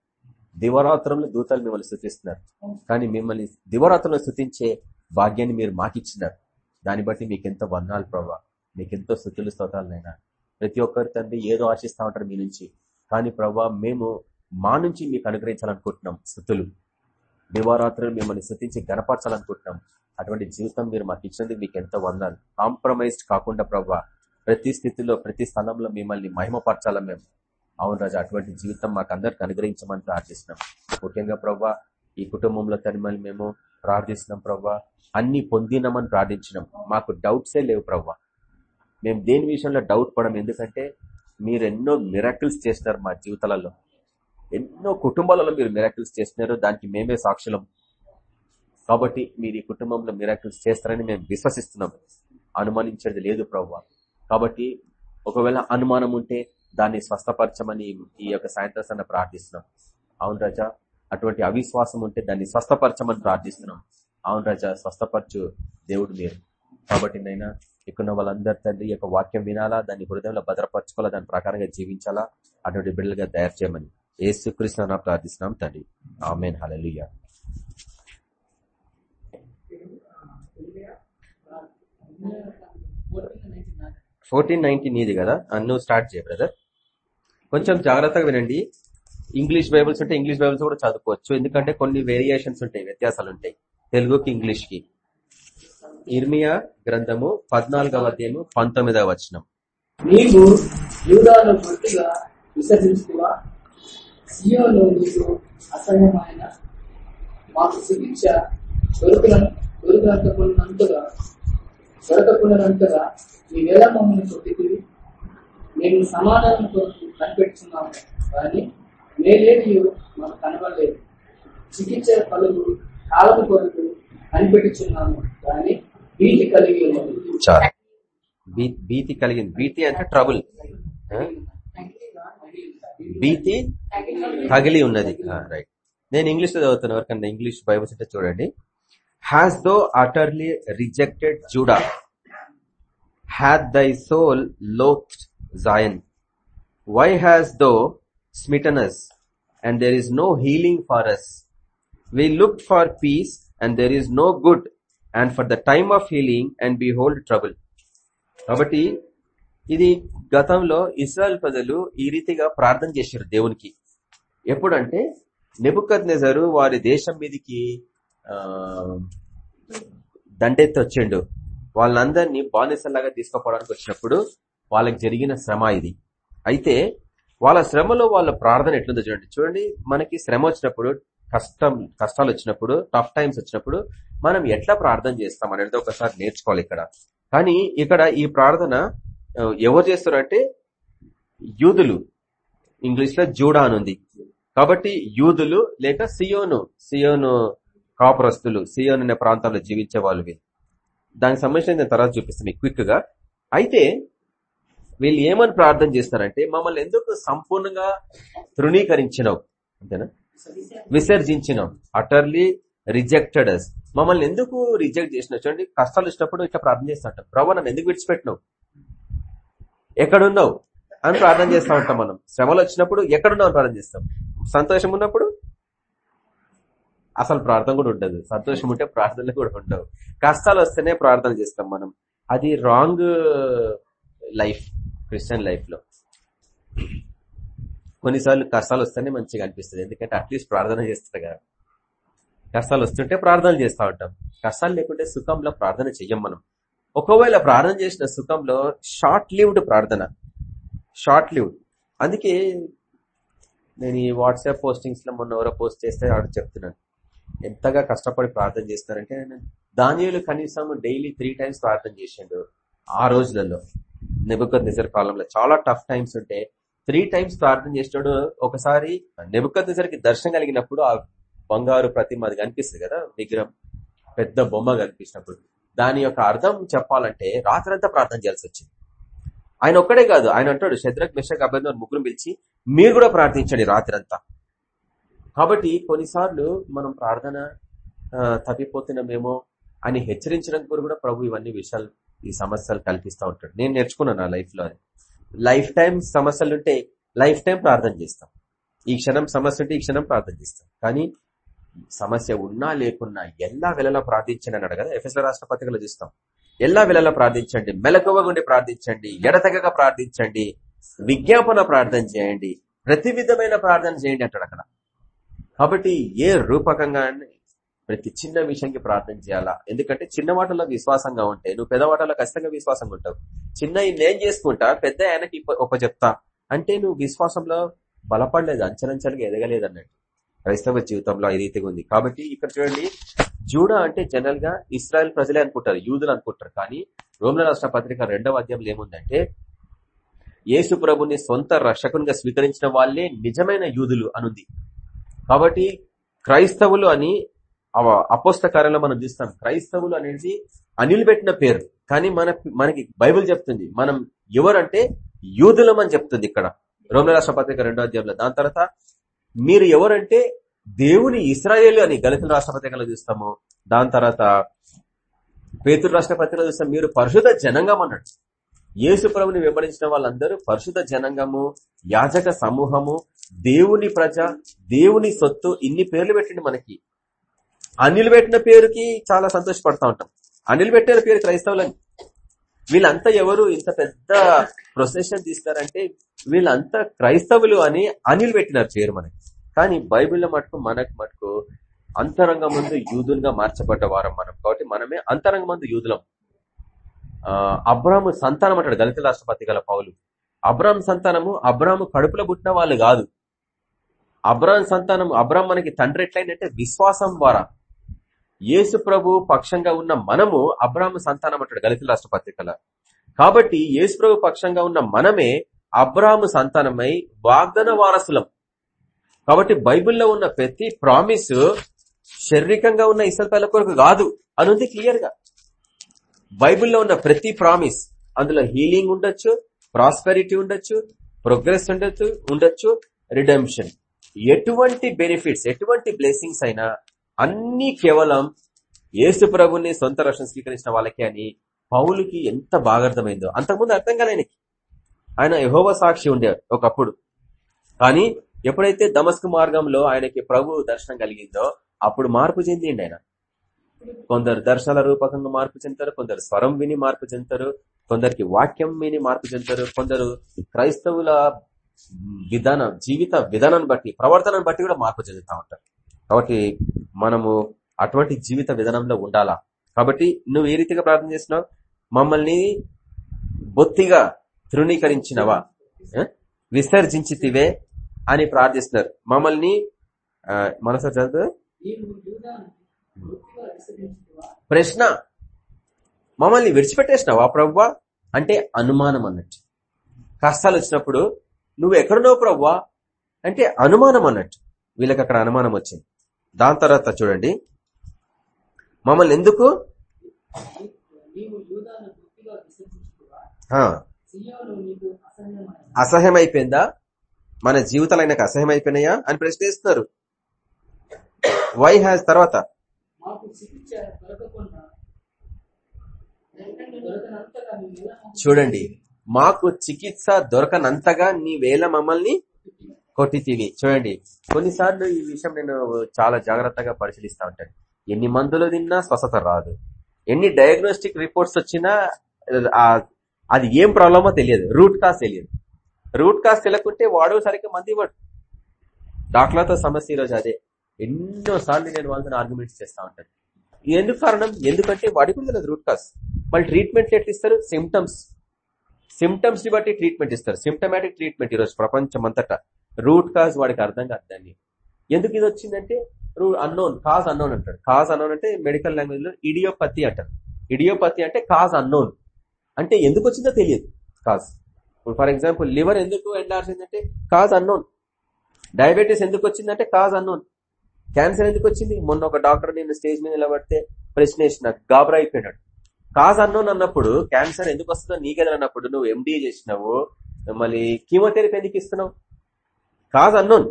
దివరాత్రంలో దూతలు మిమ్మల్ని స్థుతిస్తున్నారు కానీ మిమ్మల్ని దివరాత్రంలో స్థుతించే భాగ్యాన్ని మీరు మాకిచ్చినారు. దాన్ని బట్టి మీకు ఎంతో వందాలు ప్రభా. మీకెంతో స్థుతులు స్తోతాలనైనా ప్రతి ఒక్కరి తండ్రి ఏదో ఆశిస్తా ఉంటారు మీ నుంచి. కానీ ప్రభా మేము మా నుంచి మీకు అనుగ్రహించాలనుకుంటున్నాం స్థుతులు. దివారాత్రులు మిమ్మల్ని స్థుతించి గణపరచాలనుకుంటున్నాం అటువంటి జీవితం మీరు మాకు ఇచ్చినందుకు మీకు ఎంతో వందాలు కాంప్రమైజ్డ్ కాకుండా ప్రభా ప్రతి స్థితిలో ప్రతి స్థలంలో మిమ్మల్ని మహిమపరచాలా మేము. అవును రాజా అటువంటి జీవితం మాకు అందరికి అనుగ్రహించమని ప్రార్థిస్తున్నాం. ముఖ్యంగా ప్రవ్వా ఈ కుటుంబంలో తనిమని మేము ప్రార్థిస్తున్నాం ప్రభా అన్ని పొందినామని ప్రార్థించినాం. మాకు డౌట్సే లేవు ప్రవ్వా. మేము దేని విషయంలో డౌట్ పడం ఎందుకంటే మీరు ఎన్నో మిరాకిల్స్ చేసినారు మా జీవితాలలో. ఎన్నో కుటుంబాలలో మీరు మిరాకిల్స్ చేస్తున్నారు దానికి మేమే సాక్షులం. కాబట్టి మీరు ఈ కుటుంబంలో మిరాకిల్స్ చేస్తారని మేము విశ్వసిస్తున్నాం. అనుమానించేది లేదు ప్రవ్వా. కాబట్టి ఒకవేళ అనుమానం ఉంటే దాన్ని స్వస్థపరచమని ఈ యొక్క సాయంత్రం ప్రార్థిస్తున్నాం. అవును రాజా అటువంటి అవిశ్వాసం ఉంటే దాన్ని స్వస్థపరచమని ప్రార్థిస్తున్నాం. అవును రాజా స్వస్థపరచు దేవుడు మీరు. కాబట్టి నైనా ఇక్కడ వాళ్ళందరి తండ్రి యొక్క వాక్యం వినాలా? దాన్ని హృదయంలో భద్రపరచుకోవాలా? దాని ప్రకారంగా జీవించాలా? అటువంటి బిడ్డలుగా తయారు చేయమని ఏసు కృష్ణ ప్రార్థిస్తున్నాం తండ్రి. ఆమెన్. హలలుయ ఫోర్టీన్ నైన్టీ నీది కదా? అన్ను స్టార్ట్ చేయ బ్రదర్ కొంచెం జాగ్రత్తగా వినండి. ఇంగ్లీష్ బైబుల్స్ ఉంటే ఇంగ్లీష్ బైబుల్స్ కూడా చదువుకోవచ్చు. ఎందుకంటే కొన్ని వేరియేషన్స్ ఉంటాయి వ్యత్యాసాలు ఉంటాయి. తెలుగుకి ఇంగ్లీష్కి ఇర్మియా గ్రంథము పద్నాలుగవ అధ్యాయము పంతొమ్మిదవ వచనం. నీవు యూదాలో విసర్జించుకువా సియోలో నీకు అసహ్యమైన మాకు శిక్ష దొరుకులను దొరకకున్నంతగా దొరకకున్నంతగా నీవేళ మమ్మల్ని కొట్టితివి మేము సమాధానం కొరకు కనిపెట్టుకున్నాము కానీ మేలేది మాకు కనబడలేదు. చికిత్స పలుకు కాలం కొరకు కనిపెట్టుచున్నాము కానీ భీతి కలిగి భీతి కలిగింది. భీతి అంటే ట్రబుల్. భీతి తగిలి ఉన్నది. రైట్. నేను ఇంగ్లీష్లో చదువుతున్నా ఎవరికన్నా ఇంగ్లీష్ బైబుల్స్ అంటే చూడండి. Hast thou utterly rejected Judah hath thy soul loathed Zion why hast thou smitten us and there is no healing for us We looked for peace and there is good and for the time of healing and and behold trouble. కాబట్టి ఇది గతంలో Israel ప్రజలు ఈ రీతిగా ప్రార్థన చేశారు దేవునికి. ఎప్పుడంటే నెబుకద్ నెజరు వారి దేశం మీదకి దండెత్తి వచ్చిండు. వాళ్ళందరినీ బానిసల్లాగా తీసుకుపోవడానికి వచ్చినప్పుడు వాళ్ళకి జరిగిన శ్రమ ఇది. అయితే వాళ్ళ శ్రమలో వాళ్ళ ప్రార్థన ఎట్లుందో చూడండి. చూడండి మనకి శ్రమ వచ్చినప్పుడు కష్టం కష్టాలు వచ్చినప్పుడు టఫ్ టైమ్స్ వచ్చినప్పుడు మనం ఎట్లా ప్రార్థన చేస్తాం అనేది ఒకసారి నేర్చుకోవాలి ఇక్కడ. కానీ ఇక్కడ ఈ ప్రార్థన ఎవరు చేస్తారంటే యూదులు. ఇంగ్లీష్లో జూడా అని ఉంది. కాబట్టి యూదులు లేక సియోను. సియోను కాపురస్తులు సియోన్ అనే ప్రాంతాల్లో జీవించే వాళ్ళు వీళ్ళు దానికి సంబంధించిన నేను తర్వాత చూపిస్తాను మీకు క్విక్గా అయితే వీళ్ళు ఏమని ప్రార్థన చేస్తారంటే మమ్మల్ని ఎందుకు సంపూర్ణంగా తృణీకరించినావు? అంతేనా? విసర్జించినాం అటర్లీ రిజెక్టెడ్ అస్ మమ్మల్ని ఎందుకు రిజెక్ట్ చేసిన చూడండి కష్టాలు వచ్చినప్పుడు ఇట్లా ప్రార్థన చేస్తా ఉంటాం ప్రభావ నన్ను ఎందుకు విడిచిపెట్టినావు? ఎక్కడున్నావు? అని ప్రార్థన చేస్తా ఉంటాం మనం. శ్రమలు వచ్చినప్పుడు ఎక్కడున్నావు అని ప్రార్థన చేస్తాం. సంతోషం ఉన్నప్పుడు? అసలు ప్రార్థన కూడా ఉండదు. సంతోషం ఉంటే ప్రార్థనలు కూడా ఉండవు. కష్టాలు వస్తేనే ప్రార్థన చేస్తాం మనం. అది రాంగ్ లైఫ్ క్రిస్టియన్ లైఫ్లో కొన్నిసార్లు కష్టాలు వస్తేనే మంచిగా అనిపిస్తుంది. ఎందుకంటే అట్లీస్ట్ ప్రార్థన చేస్తారు కదా. కష్టాలు వస్తుంటే ప్రార్థనలు చేస్తూ ఉంటాం. కష్టాలు లేకుంటే సుఖంలో ప్రార్థన చెయ్యం మనం. ఒకవేళ ప్రార్థన చేసిన సుఖంలో షార్ట్ లివ్డ్ ప్రార్థన. షార్ట్ లివ్డ్ అందుకే నేను ఈ వాట్సాప్ పోస్టింగ్స్లో మొన్న ఎవరో పోస్ట్ చేస్తే ఆడు చెప్తున్నాను. ఎంతగా కష్టపడి ప్రార్థన చేస్తారంటే దానియులు కనీసం డైలీ త్రీ టైమ్స్ ప్రార్థన చేసిండు ఆ రోజులలో. నిబుకత్ నిజర్ కాలంలో చాలా టఫ్ టైమ్స్ ఉంటే త్రీ టైమ్స్ ప్రార్థన చేసినాడు ఒకసారి నిబుకత్ నిజర్కి దర్శనం కలిగినప్పుడు ఆ బంగారు ప్రతిమ అది కనిపిస్తుంది కదా విగ్రహం పెద్ద బొమ్మ కనిపించినప్పుడు దాని యొక్క అర్థం చెప్పాలంటే రాత్రంతా ప్రార్థన చేయాల్సి వచ్చింది ఆయన ఒక్కడే కాదు ఆయన అంటాడు శత్రక్ మిషక్ అభ్యర్థం ముగ్గురు పిలిచి మీరు కూడా ప్రార్థించండి రాత్రంతా. కాబట్టి కొన్నిసార్లు మనం ప్రార్థన తప్పిపోతున్నామేమో అని హెచ్చరించడం కూడా ప్రభు ఇవన్నీ విషయాలు ఈ సమస్యలు కల్పిస్తూ ఉంటాడు. నేను నేర్చుకున్నాను నా లైఫ్లో లైఫ్ టైం సమస్యలు ఉంటే లైఫ్ టైం ప్రార్థన చేస్తాం. ఈ క్షణం సమస్య ఉంటే ఈ క్షణం ప్రార్థన చేస్తాం. కానీ సమస్య ఉన్నా లేకున్నా ఎలా వెళ్ళలా ప్రార్థించండి అన్నాడు కదా ఎఫ్ఎస్ఎల్ రాష్ట్ర పత్రికలో చూస్తాం. ఎలా వెలలో ప్రార్థించండి? మెలకువగా ఉండి ప్రార్థించండి. ఎడతెగగా ప్రార్థించండి. విజ్ఞాపన ప్రార్థన చేయండి. ప్రతి విధమైన ప్రార్థన చేయండి అంటాడు అక్కడ. కాబట్టి ఏ రూపకంగా ప్రతి చిన్న విషయానికి ప్రార్థన చేయాలా? ఎందుకంటే చిన్న వాటల్లో విశ్వాసంగా ఉంటే నువ్వు పెద్ద వాటలో ఖచ్చితంగా విశ్వాసంగా ఉంటావు. చిన్న నేను చేసుకుంటా పెద్ద ఆయనకి ఒక చెప్తా. అంటే నువ్వు విశ్వాసంలో బలపడలేదు అంచనంచలుగా ఎదగలేదు అన్నట్టు క్రైస్తవ జీవితంలో ఈ రీతిగా ఉంది. కాబట్టి ఇక్కడ చూడండి జూడా అంటే జనరల్గా ఇస్రాయల్ ప్రజలే అనుకుంటారు యూదులు అనుకుంటారు. కానీ రోమల రాష్ట్ర పత్రిక రెండవ అధ్యాయంలో ఏముందంటే యేసు ప్రభుని సొంత రక్షకునిగా స్వీకరించిన వాళ్ళే నిజమైన యూదులు అనుంది. కాబట్టి క్రైస్తవులు అని అపోస్త కార్యంలో మనం చూస్తాం. క్రైస్తవులు అనేది అనిల్ పెట్టిన పేరు. కానీ మన మనకి బైబుల్ చెప్తుంది. మనం ఎవరంటే యూదులం అని చెప్తుంది ఇక్కడ. రోమిల రాష్ట్ర పత్రిక రెండో అధ్యాయంలో. దాని తర్వాత మీరు ఎవరంటే దేవుని ఇస్రాయేల్ అని గలితుల రాష్ట్ర పత్రికలో చూస్తాము. దాని తర్వాత పేతురు రాష్ట్ర పత్రికలో చూస్తాం. మీరు పరిశుధ జనంగం అన్నాడు. యేసు ప్రభుని వెంబడించిన వాళ్ళందరూ పరిశుధ జనంగము యాజక సమూహము దేవుని ప్రజ దేవుని సొత్తు ఇన్ని పేర్లు పెట్టండి మనకి. అనిల్ పెట్టిన పేరుకి చాలా సంతోషపడతా ఉంటాం. అనిల్ పెట్టిన పేరు క్రైస్తవులని. వీళ్ళంతా ఎవరు ఇంత పెద్ద ప్రొసెషన్ తీస్తారంటే వీళ్ళంతా క్రైస్తవులు అని అనిల్ పెట్టినారు పేరు మనకి. కానీ బైబిల్లో మటుకు మనకు మటుకు అంతరంగ ముందు యూదులుగా మార్చబడ్డ వారం మనం. కాబట్టి మనమే అంతరంగ ముందు యూదులం. అబ్రాహ్ము సంతానం అంటాడు దళిత రాష్ట్రపతి గల పౌలు. అబ్రాహ్మ సంతానము అబ్రాహ్ము కడుపులో పుట్టిన వాళ్ళు కాదు. అబ్రాన్ సంతానం అబ్రాం మనకి తండ్రి ఎట్లయిందంటే విశ్వాసం ద్వారా. యేసు ప్రభు పక్షంగా ఉన్న మనము అబ్రాహ్మ సంతానం అంటాడు గలిత రాష్ట్ర పత్రికల. కాబట్టి యేసు ప్రభు పక్షంగా ఉన్న మనమే అబ్రాహ్మ సంతానమై వాగ్దన వారసులం. కాబట్టి బైబిల్లో ఉన్న ప్రతి ప్రామిస్ శారీరకంగా ఉన్న ఇసల్పేల కొరకు కాదు అనుంది క్లియర్గా. బైబిల్లో ఉన్న ప్రతి ప్రామిస్ అందులో హీలింగ్ ఉండొచ్చు ప్రాస్పెరిటీ ఉండొచ్చు ప్రోగ్రెస్ ఉండొచ్చు ఉండొచ్చు రిడెంప్షన్. ఎటువంటి బెనిఫిట్స్ ఎటువంటి బ్లెస్సింగ్స్ అయినా అన్ని కేవలం ఏసు ప్రభుని సొంత రక్షణ స్వీకరించిన వాళ్ళకి అని పౌలుకి ఎంత బాగా అర్థమైందో. అంతకుముందు అర్థం కాలేనికి ఆయన యహోవ సాక్షి ఉండే ఒకప్పుడు. కానీ ఎప్పుడైతే దమస్కు మార్గంలో ఆయనకి ప్రభు దర్శనం కలిగిందో అప్పుడు మార్పు చెందిండి ఆయన. కొందరు దర్శనాల రూపకంగా మార్పు చెందుతారు కొందరు స్వరం విని మార్పు చెందుతారు కొందరికి వాక్యం విని మార్పు చెందుతారు కొందరు క్రైస్తవుల Hmm. విధానం జీవిత విధానాన్ని బట్టి ప్రవర్తనను బట్టి కూడా మార్పు చెందుతా ఉంటారు. కాబట్టి మనము అటువంటి జీవిత విధానంలో ఉండాలా? కాబట్టి నువ్వు ఏ రీతిగా ప్రార్థన చేసినావు మమ్మల్ని బొత్తిగా తృణీకరించినవా? విసర్జించితివే అని ప్రార్థిస్తున్నారు. మమ్మల్ని మనసు చదువు ప్రశ్న. మమ్మల్ని విడిచిపెట్టేసినావా ప్రవ్వా? అంటే అనుమానం అన్నట్టు. కష్టాలు వచ్చినప్పుడు నువ్వు ఎక్కడున్నావు ప్రవ్వా? అంటే అనుమానం అన్నట్టు. వీళ్ళకి అక్కడ అనుమానం వచ్చింది. దాని తర్వాత చూడండి. మమ్మల్ని ఎందుకు? అసహ్యం అయిపోయిందా మన జీవితాలు ఆయనకు అసహ్యం అయిపోయినాయా అని ప్రశ్నిస్తున్నారు వై హ్యాస్ తర్వాత? చూడండి. మాకు చికిత్స దొరకనంతగా నీ వేళ మమ్మల్ని కొట్టితీవి. చూడండి కొన్నిసార్లు ఈ విషయం నేను చాలా జాగ్రత్తగా పరిశీలిస్తా ఉంటాను. ఎన్ని మందులు తిన్నా స్వస్థత రాదు. ఎన్ని డయాగ్నోస్టిక్ రిపోర్ట్స్ వచ్చినా అది ఏం ప్రాబ్లమో తెలియదు. రూట్ కాస్ తెలియదు. రూట్ కాస్ తెలియకుంటే వాడు సరిగ్గా మంది ఇవ్వడు. డాక్టర్లతో సమస్య ఈరోజు అదే. ఎన్నోసార్లు నేను వాళ్ళతో ఆర్గ్యుమెంట్స్ చేస్తా ఉంటాను. ఎందుకు కారణం? ఎందుకంటే వాడికి కూడా తెలియదు రూట్ కాస్ మళ్ళీ ట్రీట్మెంట్ ఎట్లా ఇస్తారు? సిమ్టమ్స్ సిమ్టమ్స్ని బట్టి ట్రీట్మెంట్ ఇస్తారు. సిమ్టమాటిక్ ట్రీట్మెంట్ ఈరోజు ప్రపంచం అంతటా రూట్ కాజ్ వాడికి అర్థం కాదు దాన్ని. ఎందుకు ఇది వచ్చిందంటే అన్నోన్ కాజ్ అన్నోన్ అంటాడు. కాజ్ అన్నోన్ అంటే మెడికల్ లాంగ్వేజ్లో ఇడియోపతి అంటారు. ఇడియోపతి అంటే కాజ్ అన్నోన్ అంటే ఎందుకు వచ్చిందో తెలియదు. కాజ్ ఇప్పుడు ఫర్ ఎగ్జాంపుల్ లివర్ ఎందుకు ఎండాల్సిందంటే కాజ్ అన్నోన్ డయాబెటీస్ ఎందుకు వచ్చిందంటే కాజ్ అన్నోన్ క్యాన్సర్ ఎందుకు వచ్చింది? మొన్న ఒక డాక్టర్ నేను స్టేజ్ మీద నిలబడితే ప్రశ్న వేసిన గాబరా అయిపోయినాడు. కాజ్ అన్నోన్ అన్నప్పుడు క్యాన్సర్ ఎందుకు వస్తుందో నీకెదరు అన్నప్పుడు నువ్వు ఎండి చేసినావు మళ్ళీ కీమోథెరపీ ఎందుకు ఇస్తున్నావు? Cause unknown.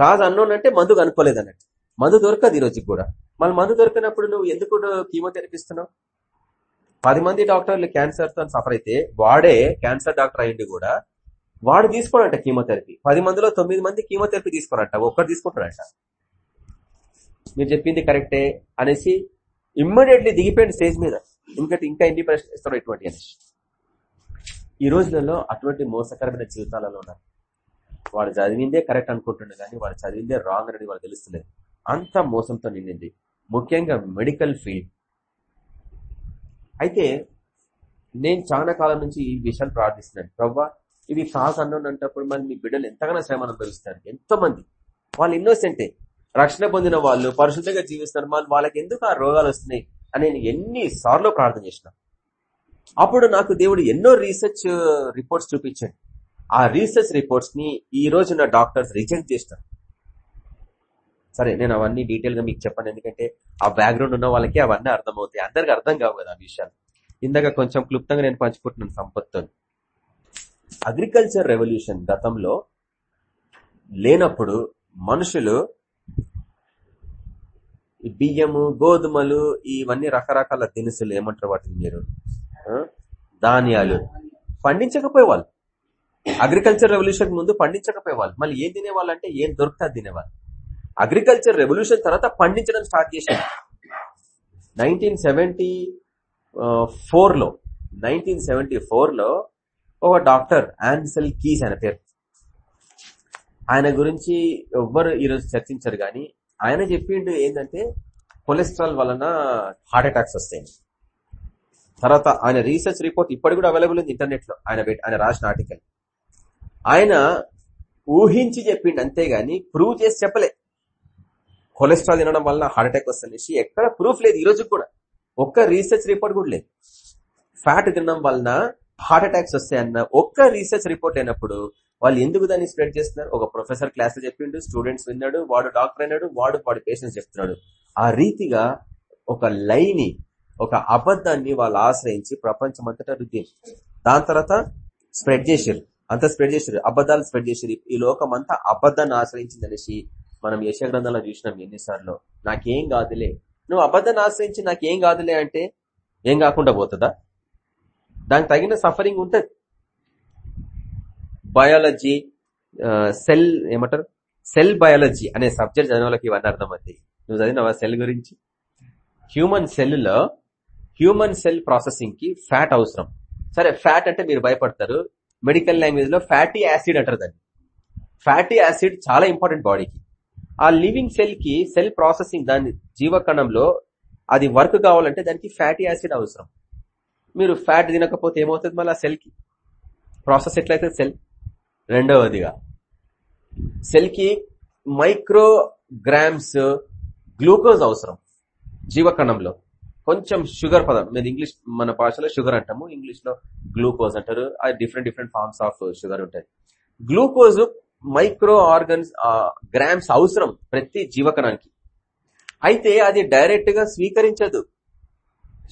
కాజ్ అన్నోన్ అంటే మందు కనుక్కోలేదు అన్నట్టు. మందు దొరకదు ఈ రోజుకి కూడా. మళ్ళీ మందు దొరికినప్పుడు నువ్వు ఎందుకు కీమోథెరపీ ఇస్తున్నావు? పది మంది డాక్టర్లు క్యాన్సర్తో సఫర్ అయితే వాడే క్యాన్సర్ డాక్టర్ అయ్యింది కూడా వాడు తీసుకోడంట కీమోథెరపీ. పది మందిలో తొమ్మిది మంది కీమోథెరపీ తీసుకోనంట ఒక్కరు తీసుకుంటాడంట మీరు చెప్పింది కరెక్టే అనేసి ఇమ్మీడియట్లీ దిగిపోయింది స్టేజ్ మీద. ఎందుకంటే ఇంకా ఎన్ని ప్రశ్నిస్తాడు ఇస్తారో ఇటువంటి ఈ రోజులలో అటువంటి మోసకరమైన జీవితాలలో ఉన్నారు. వాడు చదివిందే కరెక్ట్ అనుకుంటుండే కానీ వాడు చదివిందే రాంగ్ అనేది వాడు తెలుస్తుంది అంత మోసంతో నిండింది. ముఖ్యంగా మెడికల్ ఫీల్డ్. అయితే నేను చాలా కాలం నుంచి ఈ విషయాలు ప్రార్థిస్తున్నాను. ప్రవ్వా ఇవి కాస్ అన్నప్పుడు మరి మీ బిడ్డలు ఎంతగానో శ్రమ అనుభవిస్తారు. ఎంతో మంది వాళ్ళు ఇన్నోసెంటే రక్షణ పొందిన వాళ్ళు పరిశుద్ధంగా జీవిస్తున్నారు. వాళ్ళకి ఎందుకు ఆ రోగాలు వస్తున్నాయి? అని నేను ఎన్ని సార్లు ప్రార్థన చేసిన. అప్పుడు నాకు దేవుడు ఎన్నో రీసెర్చ్ రిపోర్ట్స్ uh, చూపించాడు. ఆ రీసెర్చ్ రిపోర్ట్స్ని ఈ రోజు నా డాక్టర్స్ రిజెక్ట్ చేస్తారు. సరే నేను అవన్నీ డీటెయిల్గా మీకు చెప్పాను. ఎందుకంటే ఆ బ్యాక్గ్రౌండ్ ఉన్న వాళ్ళకి అవన్నీ అర్థమవుతాయి. అందరికి అర్థం కావు కదా ఆ విషయాలు. ఇందాక కొంచెం క్లుప్తంగా నేను పంచుకుంటున్నాను సంపత్తో అగ్రికల్చర్ రెవల్యూషన్ గతంలో లేనప్పుడు మనుషులు ఈ బియ్యము గోధుమలు ఇవన్నీ రకరకాల దినుసులు ఏమంటారు వాటిని మీరు? ధాన్యాలు. పండించకపోయేవాళ్ళు. అగ్రికల్చర్ రెవల్యూషన్ ముందు పండించకపోయేవాళ్ళు. మళ్ళీ ఏం తినేవాళ్ళు అంటే ఏం దొరుకుతా తినేవాళ్ళు. అగ్రికల్చర్ రెవల్యూషన్ తర్వాత పండించడం స్టార్ట్ చేశారు. నైన్టీన్ సెవెంటీ ఫోర్లో నైన్టీన్ సెవెంటీ ఫోర్లో ఒక డాక్టర్ ఆన్సెల్ కీస్ ఆయన పేరు. ఆయన గురించి ఎవ్వరు ఈరోజు చర్చించారు కానీ ఆయన చెప్పిండు ఏంటంటే కొలెస్ట్రాల్ వలన హార్ట్ అటాక్స్ వస్తాయి. తర్వాత ఆయన రీసెర్చ్ రిపోర్ట్ ఇప్పటి కూడా అవైలబుల్ ఉంది ఇంటర్నెట్లో ఆయన ఆయన రాసిన ఆర్టికల్. ఆయన ఊహించి చెప్పిండు అంతేగాని ప్రూవ్ చేసి చెప్పలే. కొలెస్ట్రాల్ తినడం వల్ల హార్ట్ అటాక్ వస్తుంది ఎక్కడ ప్రూఫ్ లేదు ఈ రోజు కూడా. ఒక్క రీసెర్చ్ రిపోర్ట్ కూడా లేదు. ఫ్యాట్ తినడం వలన హార్ట్ అటాక్స్ వస్తాయన్న ఒక్క రీసెర్చ్ రిపోర్ట్ అయినప్పుడు వాళ్ళు ఎందుకు దాన్ని స్ప్రెడ్ చేస్తున్నారు? ఒక ప్రొఫెసర్ క్లాస్ చెప్పిండు స్టూడెంట్స్ విన్నాడు వాడు డాక్టర్ అయినాడు వాడు వాడు పేషెంట్స్ చెప్తున్నాడు. ఆ రీతిగా ఒక లైని ఒక అబద్ధాన్ని వాళ్ళు ఆశ్రయించి ప్రపంచం అంతటా రుద్ది దాని తర్వాత స్ప్రెడ్ చేశారు అంత స్ప్రెడ్ చేశారు అబద్ధాలు స్ప్రెడ్ చేశారు ఈ లోకం అంతా అబద్ధాన్ని ఆశ్రయించిందనేసి మనం యశగ్రంథంలో చూసినాం ఎన్నిసార్లు. నాకేం కాదులే. నువ్వు అబద్ధాన్ని ఆశ్రయించి నాకేం కాదులే అంటే ఏం కాకుండా పోతుందా? దానికి తగిన సఫరింగ్ ఉంటుంది. బయాలజీ సెల్ uh, ఏమంటారు? సెల్ బయాలజీ అనే సబ్జెక్ట్ చదివిన వాళ్ళకి ఇవన్నీ అర్థమవుతాయి. నువ్వు చదివినవా సెల్ గురించి? హ్యూమన్ సెల్లో హ్యూమన్ సెల్ ప్రాసెసింగ్కి ఫ్యాట్ అవసరం. సరే ఫ్యాట్ అంటే మీరు భయపడతారు. మెడికల్ లాంగ్వేజ్లో ఫ్యాటీ యాసిడ్ అంటారు దాన్ని. ఫ్యాటీ యాసిడ్ చాలా ఇంపార్టెంట్ బాడీకి ఆ లివింగ్ సెల్కి సెల్ ప్రాసెసింగ్ దాని జీవకణంలో అది వర్క్ కావాలంటే దానికి ఫ్యాటీ యాసిడ్ అవసరం. మీరు ఫ్యాట్ తినకపోతే ఏమవుతుంది మళ్ళీ ఆ సెల్కి? ప్రాసెస్ ఎట్లయితే సెల్ రెండవదిగా సెల్కి మైక్రోగ్రామ్స్ మైక్రో గ్రామ్స్ గ్లూకోజ్ అవసరం. జీవకణంలో కొంచెం షుగర్ పదం మీరు ఇంగ్లీష్ మన భాషలో షుగర్ అంటాము ఇంగ్లీష్లో గ్లూకోజ్ అంటారు అది different different forms of sugar ఉంటాయి. గ్లూకోజ్ మైక్రో ఆర్గన్స్ గ్రామ్స్ అవసరం ప్రతి జీవకణానికి. అయితే అది డైరెక్ట్గా స్వీకరించదు.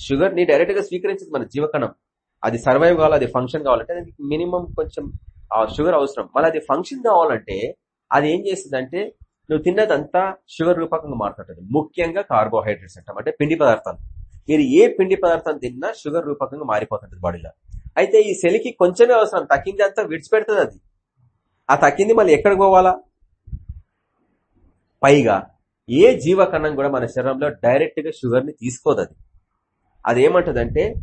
షుగర్ని డైరెక్ట్గా స్వీకరించదు మన జీవకణం. అది సర్వైవ్ కావాలి అది ఫంక్షన్ కావాలంటే దానికి మినిమం కొంచెం ఆ షుగర్ అవసరం. మళ్ళీ అది ఫంక్షన్ కావాలంటే అది ఏం చేస్తుంది అంటే నువ్వు తిన్నదంతా షుగర్ రూపకంగా మారుతుంటుంది. ముఖ్యంగా కార్బోహైడ్రేట్స్ అంటాం. అంటే పిండి పదార్థాలు. మీరు ఏ పిండి పదార్థం తిన్నా షుగర్ రూపకంగా మారిపోతుంటుంది బాడీలో. అయితే ఈ సెలికి కొంచెమే అవసరం. తక్కింది అంతా విడిచిపెడుతుంది అది. ఆ తక్కింది మళ్ళీ ఎక్కడికి పోవాలా? పైగా ఏ జీవకణం కూడా మన శరీరంలో డైరెక్ట్గా షుగర్ని తీసుకోదు అది. అదేమంటదంటే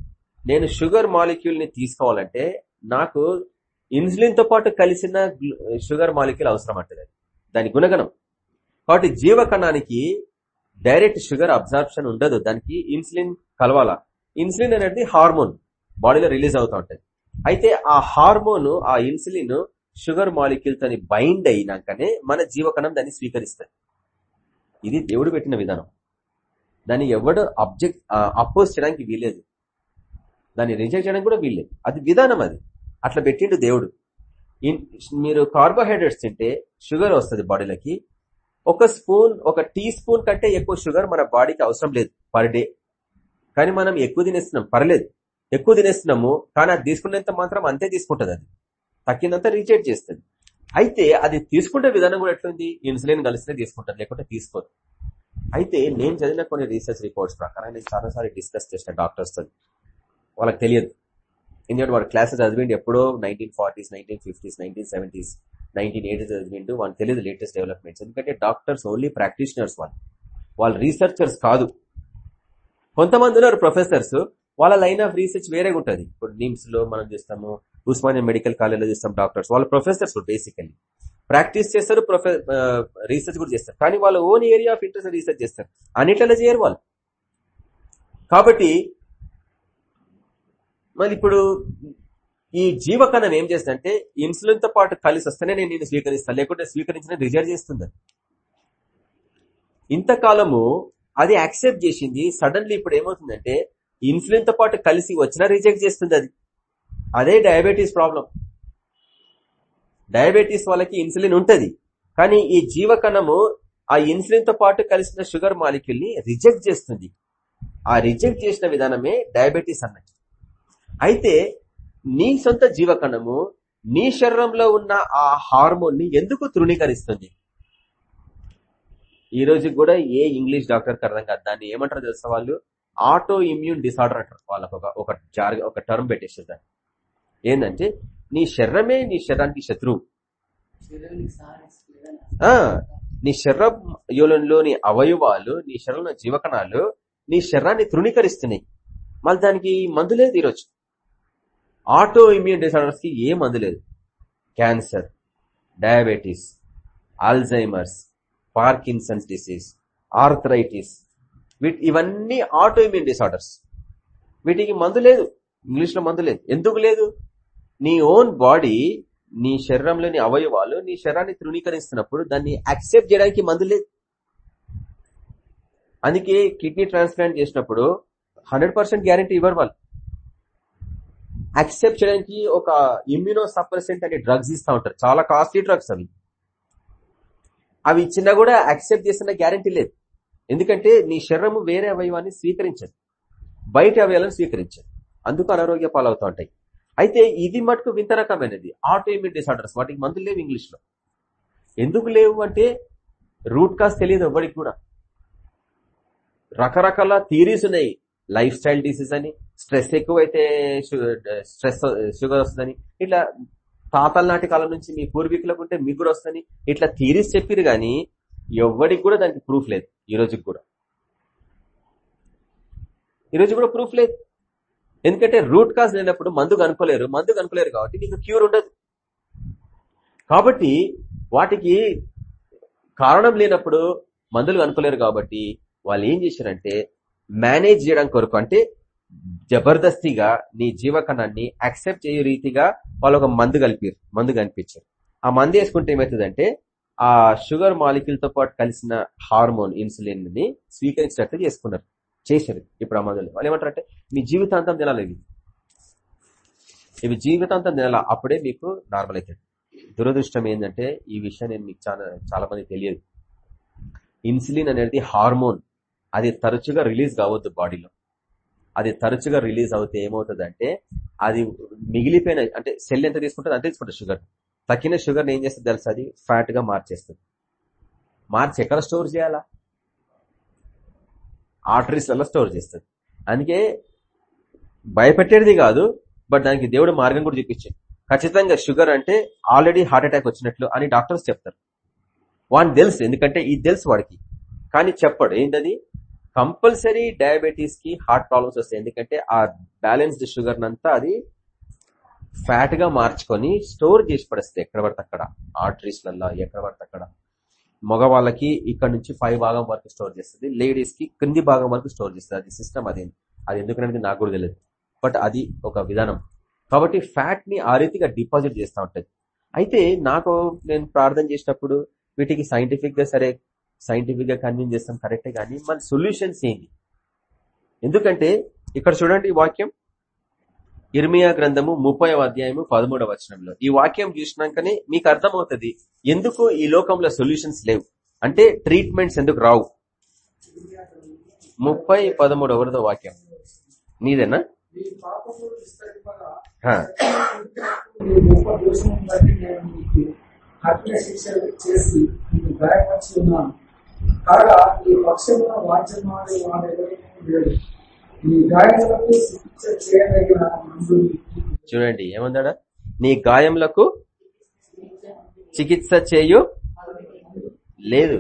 నేను షుగర్ మాలిక్యూల్ని తీసుకోవాలంటే నాకు ఇన్సులిన్తో పాటు కలిసిన షుగర్ మాలిక్యూల్ అవసరం అంటది దాని గుణగణం. కాబట్టి జీవకణానికి డైరెక్ట్ షుగర్ అబ్జార్ప్షన్ ఉండదు. దానికి ఇన్సులిన్ కలవాలా? ఇన్సులిన్ అనేది హార్మోన్. బాడీలో రిలీజ్ అవుతూ ఉంటుంది. అయితే ఆ హార్మోన్ ఆ ఇన్సులిన్ షుగర్ మాలిక్యూల్ తోని బైండ్ అయినాకనే మన జీవకణం దాన్ని స్వీకరిస్తుంది. ఇది దేవుడు పెట్టిన విధానం. దాన్ని ఎవడు అబ్జెక్ట్ అపోజ్ చేయడానికి వీలేదు దాన్ని రిజెక్ట్ చేయడానికి కూడా వీల్లేదు. అది విధానం అది. అట్లా పెట్టిండు దేవుడు. ఇన్- మీరు కార్బోహైడ్రేట్స్ తింటే షుగర్ వస్తుంది బాడీలోకి. ఒక స్పూన్ ఒక టీ స్పూన్ కంటే ఎక్కువ షుగర్ మన బాడీకి అవసరం లేదు పర్ డే. కానీ మనం ఎక్కువ తినేస్తున్నాం పర్లేదు. ఎక్కువ తినేస్తున్నాము కానీ అది తీసుకునేంత మాత్రం అంతే తీసుకుంటుంది అది. తక్కిందంతా రీచేట్ చేస్తుంది. అయితే అది తీసుకుంటే విధానం కూడా ఎట్లుంది? ఇన్సులిన్ కలిసినే తీసుకుంటారు లేకుంటే తీసుకోదు. అయితే నేను చదివిన కొన్ని రీసెర్చ్ రిపోర్ట్స్ ప్రకారం నేను చాలాసార్లు డిస్కస్ చేసిన డాక్టర్స్తో వాళ్ళకి తెలియదు. ఎందుకంటే వాడు క్లాసెస్ చదివిండి ఎప్పుడో nineteen forties nineteen fifties nineteen seventies nineteen eighties చదివిండు. వాళ్ళు తెలియదు లేటెస్ట్ డెవలప్మెంట్స్. ఎందుకంటే డాక్టర్స్ ఓన్లీ ప్రాక్టీషనర్స్ వాళ్ళు. వాళ్ళు రీసెర్చర్స్ కాదు. కొంతమంది ఉన్నారు ప్రొఫెసర్స్. వాళ్ళ లైన్ ఆఫ్ రీసెర్చ్ వేరే ఉంటుంది. ఇప్పుడు నిమ్స్లో మనం చూస్తాము ఉస్మానియా మెడికల్ కాలేజ్లో చూస్తాం డాక్టర్స్. వాళ్ళ ప్రొఫెసర్స్ బేసికలీ ప్రాక్టీస్ చేస్తారు ప్రొఫె రీసెర్చ్ కూడా చేస్తారు. కానీ వాళ్ళ own area of interest research చేస్తారు. అన్నిట్లలో చేయరు వాళ్ళు. కాబట్టి మరి ఇప్పుడు ఈ జీవకణం ఏం చేస్తుందంటే ఇన్సులిన్తో పాటు కలిసి వస్తేనే నేను నేను స్వీకరిస్తాను. లేకుంటే స్వీకరించిన రిజెక్ట్ చేస్తుంది. ఇంతకాలము అది యాక్సెప్ట్ చేసింది. సడన్లీ ఇప్పుడు ఏమవుతుందంటే ఇన్సులిన్తో పాటు కలిసి వచ్చినా రిజెక్ట్ చేస్తుంది అది. అదే డయాబెటీస్ ప్రాబ్లం. డయాబెటీస్ వాళ్ళకి ఇన్సులిన్ ఉంటుంది. కానీ ఈ జీవకణము ఆ ఇన్సులిన్తో పాటు కలిసిన షుగర్ మాలిక్యూల్ని రిజెక్ట్ చేస్తుంది. ఆ రిజెక్ట్ చేసిన విధానమే డయాబెటీస్ అన్నట్టు. అయితే నీ సొంత జీవకణము నీ శరీరంలో ఉన్న ఆ హార్మోన్ని ఎందుకు తృణీకరిస్తుంది? ఈ రోజు కూడా ఏ ఇంగ్లీష్ డాక్టర్ అర్థం కాదు. దాన్ని ఏమంటారు తెలుసా వాళ్ళు? ఆటో ఇమ్యూన్ డిసార్డర్ అంటారు. వాళ్ళకు ఒక ఒక జార్ ఒక టర్మ్ పెట్టేసారు దాన్ని ఏంటంటే నీ శరీరమే నీ శరీరానికి శత్రువు. ఆ నీ శరీరంలోని అవయవాలు నీ శరీరంలో జీవకణాలు నీ శరీరాన్ని తృణీకరిస్తున్నాయి. మళ్ళీ దానికి మందు లేదు ఈరోజు. ఆటో ఇమ్యూన్ డిసార్డర్స్కి ఏ మందు లేదు. Cancer diabetes Alzheimer's Parkinson's disease arthritis. వీటి ఇవన్నీ ఆటో ఇమ్యూన్ డిసార్డర్స్. వీటికి మందు లేదు. ఇంగ్లీష్లో మందు లేదు. ఎందుకు లేదు? నీ ఓన్ బాడీ నీ శరీరంలోని అవయవాలు నీ శరీరాన్ని తృణీకరిస్తున్నప్పుడు దాన్ని యాక్సెప్ట్ చేయడానికి మందు లేదు. అందుకే కిడ్నీ ట్రాన్స్ప్లాంట్ చేసినప్పుడు హండ్రెడ్ పర్సెంట్ గ్యారంటీ ఇవ్వరు వాళ్ళు. యాక్సెప్ట్ చేయడానికి ఒక ఇమ్యూనో సప్రెసెంట్ అనే డ్రగ్స్ ఇస్తూ ఉంటారు. చాలా కాస్ట్లీ డ్రగ్స్ అవి. అవి ఇచ్చినా కూడా యాక్సెప్ట్ చేసిన గ్యారంటీ లేదు. ఎందుకంటే నీ శరీరము వేరే అవయవాన్ని స్వీకరించదు. బయట అవయవాలను స్వీకరించదు. అందుకు అనారోగ్య పాలవుతూ ఉంటాయి. అయితే ఇది మటుకు వింత రకమైనది. ఆటోఇమ్యూన్ డిసార్డర్స్ వాటికి మందులు లేవు ఇంగ్లీష్లో ఎందుకు లేవు అంటే రూట్ కాస్ తెలియదు ఎవరికి కూడా. రకరకాల థీరీస్ ఉన్నాయి. లైఫ్ స్టైల్ డిసీజ్ అని స్ట్రెస్ ఎక్కువైతే స్ట్రెస్ షుగర్ వస్తుందని ఇట్లా తాతల నాటి కాలం నుంచి మీ పూర్వీకులకు ఉంటే మీకు కూడా వస్తుందని ఇట్లా థీరీస్ చెప్పిరు కానీ ఎవరికి కూడా దానికి ప్రూఫ్ లేదు ఈ రోజుకి కూడా. ఈరోజు కూడా ప్రూఫ్ లేదు. ఎందుకంటే రూట్ కాజ్ లేనప్పుడు మందు కనుకోలేరు మందు కనుకోలేరు కాబట్టి నీకు క్యూర్ ఉండదు. కాబట్టి వాటికి కారణం లేనప్పుడు మందులు కనుకోలేరు కాబట్టి వాళ్ళు ఏం చేశారంటే మేనేజ్ చేయడం కొరకు అంటే జబర్దస్తిగా నీ జీవకణాన్ని యాక్సెప్ట్ చేయే రీతిగా వాళ్ళు ఒక మందు కలిపారు మందు కనిపించారు. ఆ మందు వేసుకుంటే ఏమవుతుందంటే ఆ షుగర్ మాలిక్యూల్తో పాటు కలిసిన హార్మోన్ ఇన్సులిన్ని స్వీకరించినట్టు చేసుకున్నారు చేశారు ఇప్పుడు ఆ మందులు. వాళ్ళు ఏమంటారంటే మీ జీవితాంతం తినాలి ఇవి. ఇవి జీవితాంతం తినాల? అప్పుడే మీకు నార్మల్ అవుతుంది. దురదృష్టం ఏంటంటే ఈ విషయం నేను మీకు చాలా చాలా మంది తెలియదు. ఇన్సులిన్ అనేది హార్మోన్. అది తరచుగా రిలీజ్ కావద్దు బాడీలో. అది తరచుగా రిలీజ్ అవుతే ఏమవుతుందంటే అది మిగిలిపోయిన అంటే సెల్ ఎంత తీసుకుంటుంది అంత తీసుకుంటుంది షుగర్. తక్కిన షుగర్ ఏం చేస్తుంది తెలుసు అది? ఫ్యాట్గా మార్చేస్తుంది. మార్చి ఎక్కడ స్టోర్ చేయాలా? ఆర్టరీస్లలో స్టోర్ చేస్తుంది. అందుకే భయపెట్టేది కాదు బట్ దానికి దేవుడు మార్గం కూడా చూపించింది ఖచ్చితంగా షుగర్ అంటే ఆల్రెడీ హార్ట్ అటాక్ వచ్చినట్లు అని డాక్టర్స్ చెప్తారు. వాడిని తెలుసు ఎందుకంటే ఇది తెలుసు వాడికి. కానీ చెప్పడు ఏంటది? కంపల్సరీ డయాబెటీస్కి హార్ట్ ప్రాబ్లమ్స్ వస్తాయి. ఎందుకంటే ఆ బ్యాలెన్స్డ్ షుగర్ నంతా అది ఫ్యాట్గా మార్చుకొని స్టోర్ చేసి పడేస్తాయి ఎక్కడ పడితే అక్కడ. ఆర్టరీస్లలో ఎక్కడ పడితే అక్కడ. మగవాళ్ళకి ఇక్కడ నుంచి ఫైవ్ భాగం వరకు స్టోర్ చేస్తుంది. లేడీస్కి కింది భాగం వరకు స్టోర్ చేస్తుంది. అది సిస్టమ్ అది. అది ఎందుకంటే నాకు కూడా తెలియదు బట్ అది ఒక విధానం. కాబట్టి ఫ్యాట్ని ఆ రీతిగా డిపాజిట్ చేస్తూ ఉంటుంది అయితే నాకు నేను ప్రార్థన చేసినప్పుడు వీటికి సైంటిఫిక్గా సరే సైంటిఫిక్గా కన్విన్స్ చేస్తాం కరెక్టే కానీ మన సొల్యూషన్స్ ఏంటి ఎందుకంటే ఇక్కడ చూడండి ఈ వాక్యం. ఇర్మియా గ్రంథము ముప్పై అధ్యాయము పదమూడవ వచనంలో. ఈ వాక్యం చూసినాకనే మీకు అర్థమవుతుంది ఎందుకు ఈ లోకంలో సొల్యూషన్స్ లేవు? అంటే ట్రీట్మెంట్స్ ఎందుకు రావు? ముప్పై పదమూడు వాక్యం. నీదేనా? చేసి కాగా ఈ పక్షంలో వాద్యమాడే నీ గాయములకు శిక్ష చేయదగిన చూడండి ఏమందాడా నీ గాయములకు చికిత్స చేయు లేదు.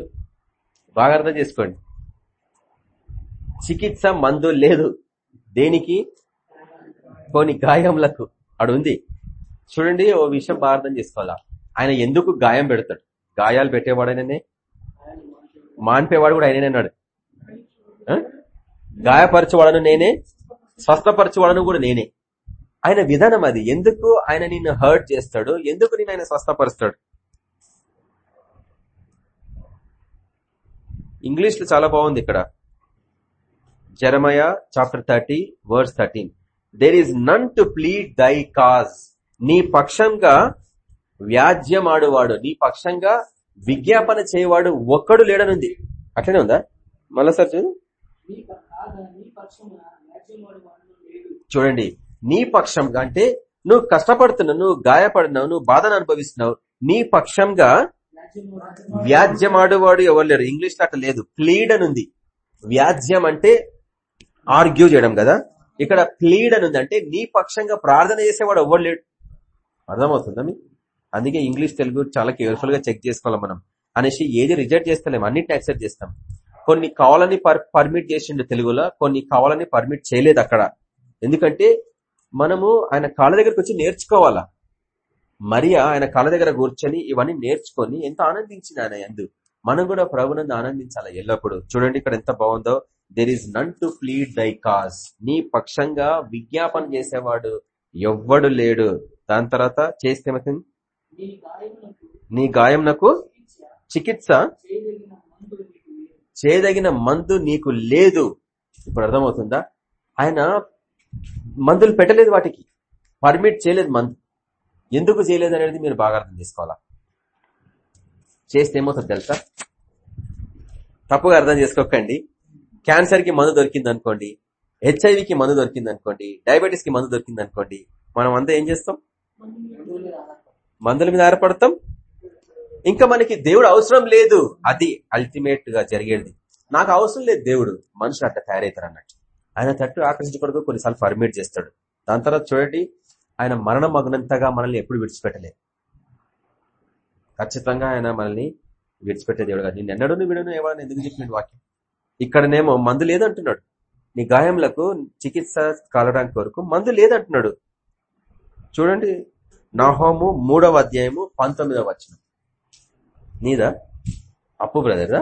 బాగా అర్థం చేసుకోండి. చికిత్స మందు లేదు. దేనికి? కొన్ని గాయములకు. అడు ఉంది. చూడండి ఓ విషయం బాగా అర్థం చేసుకోవాలా? ఆయన ఎందుకు గాయం పెడతాడు? గాయాలు పెట్టేవాడైననే మాన్పేవాడు కూడా ఆయననే అన్నాడు. ఆ? గాయపరచువాడను నేనే స్వస్థపరచువాడను కూడా నేనే. ఆయన విధానం అది. ఎందుకు ఆయన నిన్ను హర్ట్ చేస్తాడు? ఎందుకు నేను ఆయన స్వస్థపరుస్తాడు? ఇంగ్లీష్లో చాలా బాగుంది ఇక్కడ. Jeremiah chapter thirty verse thirteen there is none to plead thy cause నీ పక్షంగా వ్యాజ్యమాడువాడు. నీ పక్షంగా విజ్ఞాపన చేయవాడు ఒక్కడు లేడనుంది. అట్లనే ఉందా? మళ్ళా సార్ చూడు. చూడండి నీ పక్షంగా అంటే నువ్వు కష్టపడుతున్నావు నువ్వు గాయపడినావు నువ్వు బాధను అనుభవిస్తున్నావు. నీ పక్షంగా వ్యాజ్యమాడేవాడు ఎవరు లేరు. ఇంగ్లీష్లో అట్లా లేదు. ప్లీడ్ అనుంది ఉంది వ్యాజ్యం అంటే ఆర్గ్యూ చేయడం కదా? ఇక్కడ ప్లీడ్ అనుంది ఉంది అంటే నీ పక్షంగా ప్రార్థన చేసేవాడు ఎవరు లేడు. అర్థమవుతుందా మీకు? అందుకే ఇంగ్లీష్ తెలుగు చాలా కేర్ఫుల్గా చెక్ చేసుకోవాలి మనం. అనేసి ఏది రిజెక్ట్ చేస్తలేము అన్నింటిని యాక్సెప్ట్ చేస్తాం. కొన్ని కావాలని పర్మిట్ చేసిండు తెలుగులో కొన్ని కావాలని పర్మిట్ చేయలేదు అక్కడ. ఎందుకంటే మనము ఆయన కాళ్ళ దగ్గరకు వచ్చి నేర్చుకోవాలా? మరియా ఆయన కాళ్ళ దగ్గర కూర్చొని ఇవన్నీ నేర్చుకొని ఎంత ఆనందించింది ఆయన ఎందు. మనం కూడా ప్రభునందు ఆనందించాలి ఎల్లప్పుడు? చూడండి ఇక్కడ ఎంత బాగుందో. There is none to plead thy cause నీ పక్షంగా విజ్ఞాపన చేసేవాడు ఎవ్వడు లేడు. దాని తర్వాత చేస్తే నీ గాయములకు గాయంనకు చికిత్స చేయదగిన మందు నీకు లేదు. ఇప్పుడు అర్థమవుతుందా? ఆయన మందులు పెట్టలేదు వాటికి. పర్మిట్ చేయలేదు మందు. ఎందుకు చేయలేదు అనేది మీరు బాగా అర్థం చేసుకోవాలా? చేస్తే ఏమవుతుంది తెలుసా? తప్పుగా అర్థం చేసుకోకండి. క్యాన్సర్కి మందు దొరికింది అనుకోండి హెచ్ఐవికి మందు దొరికింది అనుకోండి డయాబెటీస్కి మందు దొరికింది అనుకోండి మనం అంతా ఏం చేస్తాం? మందుల మీద ఆధారపడతాం. ఇంకా మనకి దేవుడు అవసరం లేదు. అది అల్టిమేట్గా జరిగేది. నాకు అవసరం లేదు దేవుడు. మనుషులు అట్లా తయారవుతారు అన్నట్టు. ఆయన తట్టు ఆకర్షించకూడదు కొన్నిసార్లు పర్మిట్ చేస్తాడు. దాని తర్వాత చూడండి ఆయన మరణం మగ్నంతగా మనల్ని ఎప్పుడు విడిచిపెట్టలేదు ఖచ్చితంగా ఆయన మనల్ని విడిచిపెట్టే దేవుడు కాదు. నేను ఎన్నడూ విడను ఎవరైనా ఎందుకు చెప్పిండు వాక్యం? ఇక్కడనేమో మందు లేదంటున్నాడు. నీ గాయములకు చికిత్స కలడానికి వరకు మందు లేదంటున్నాడు. చూడండి నహోము మూడవ అధ్యాయము పంతొమ్మిదవ వచ్చిన నీదా? అప్పు బ్రదర్దా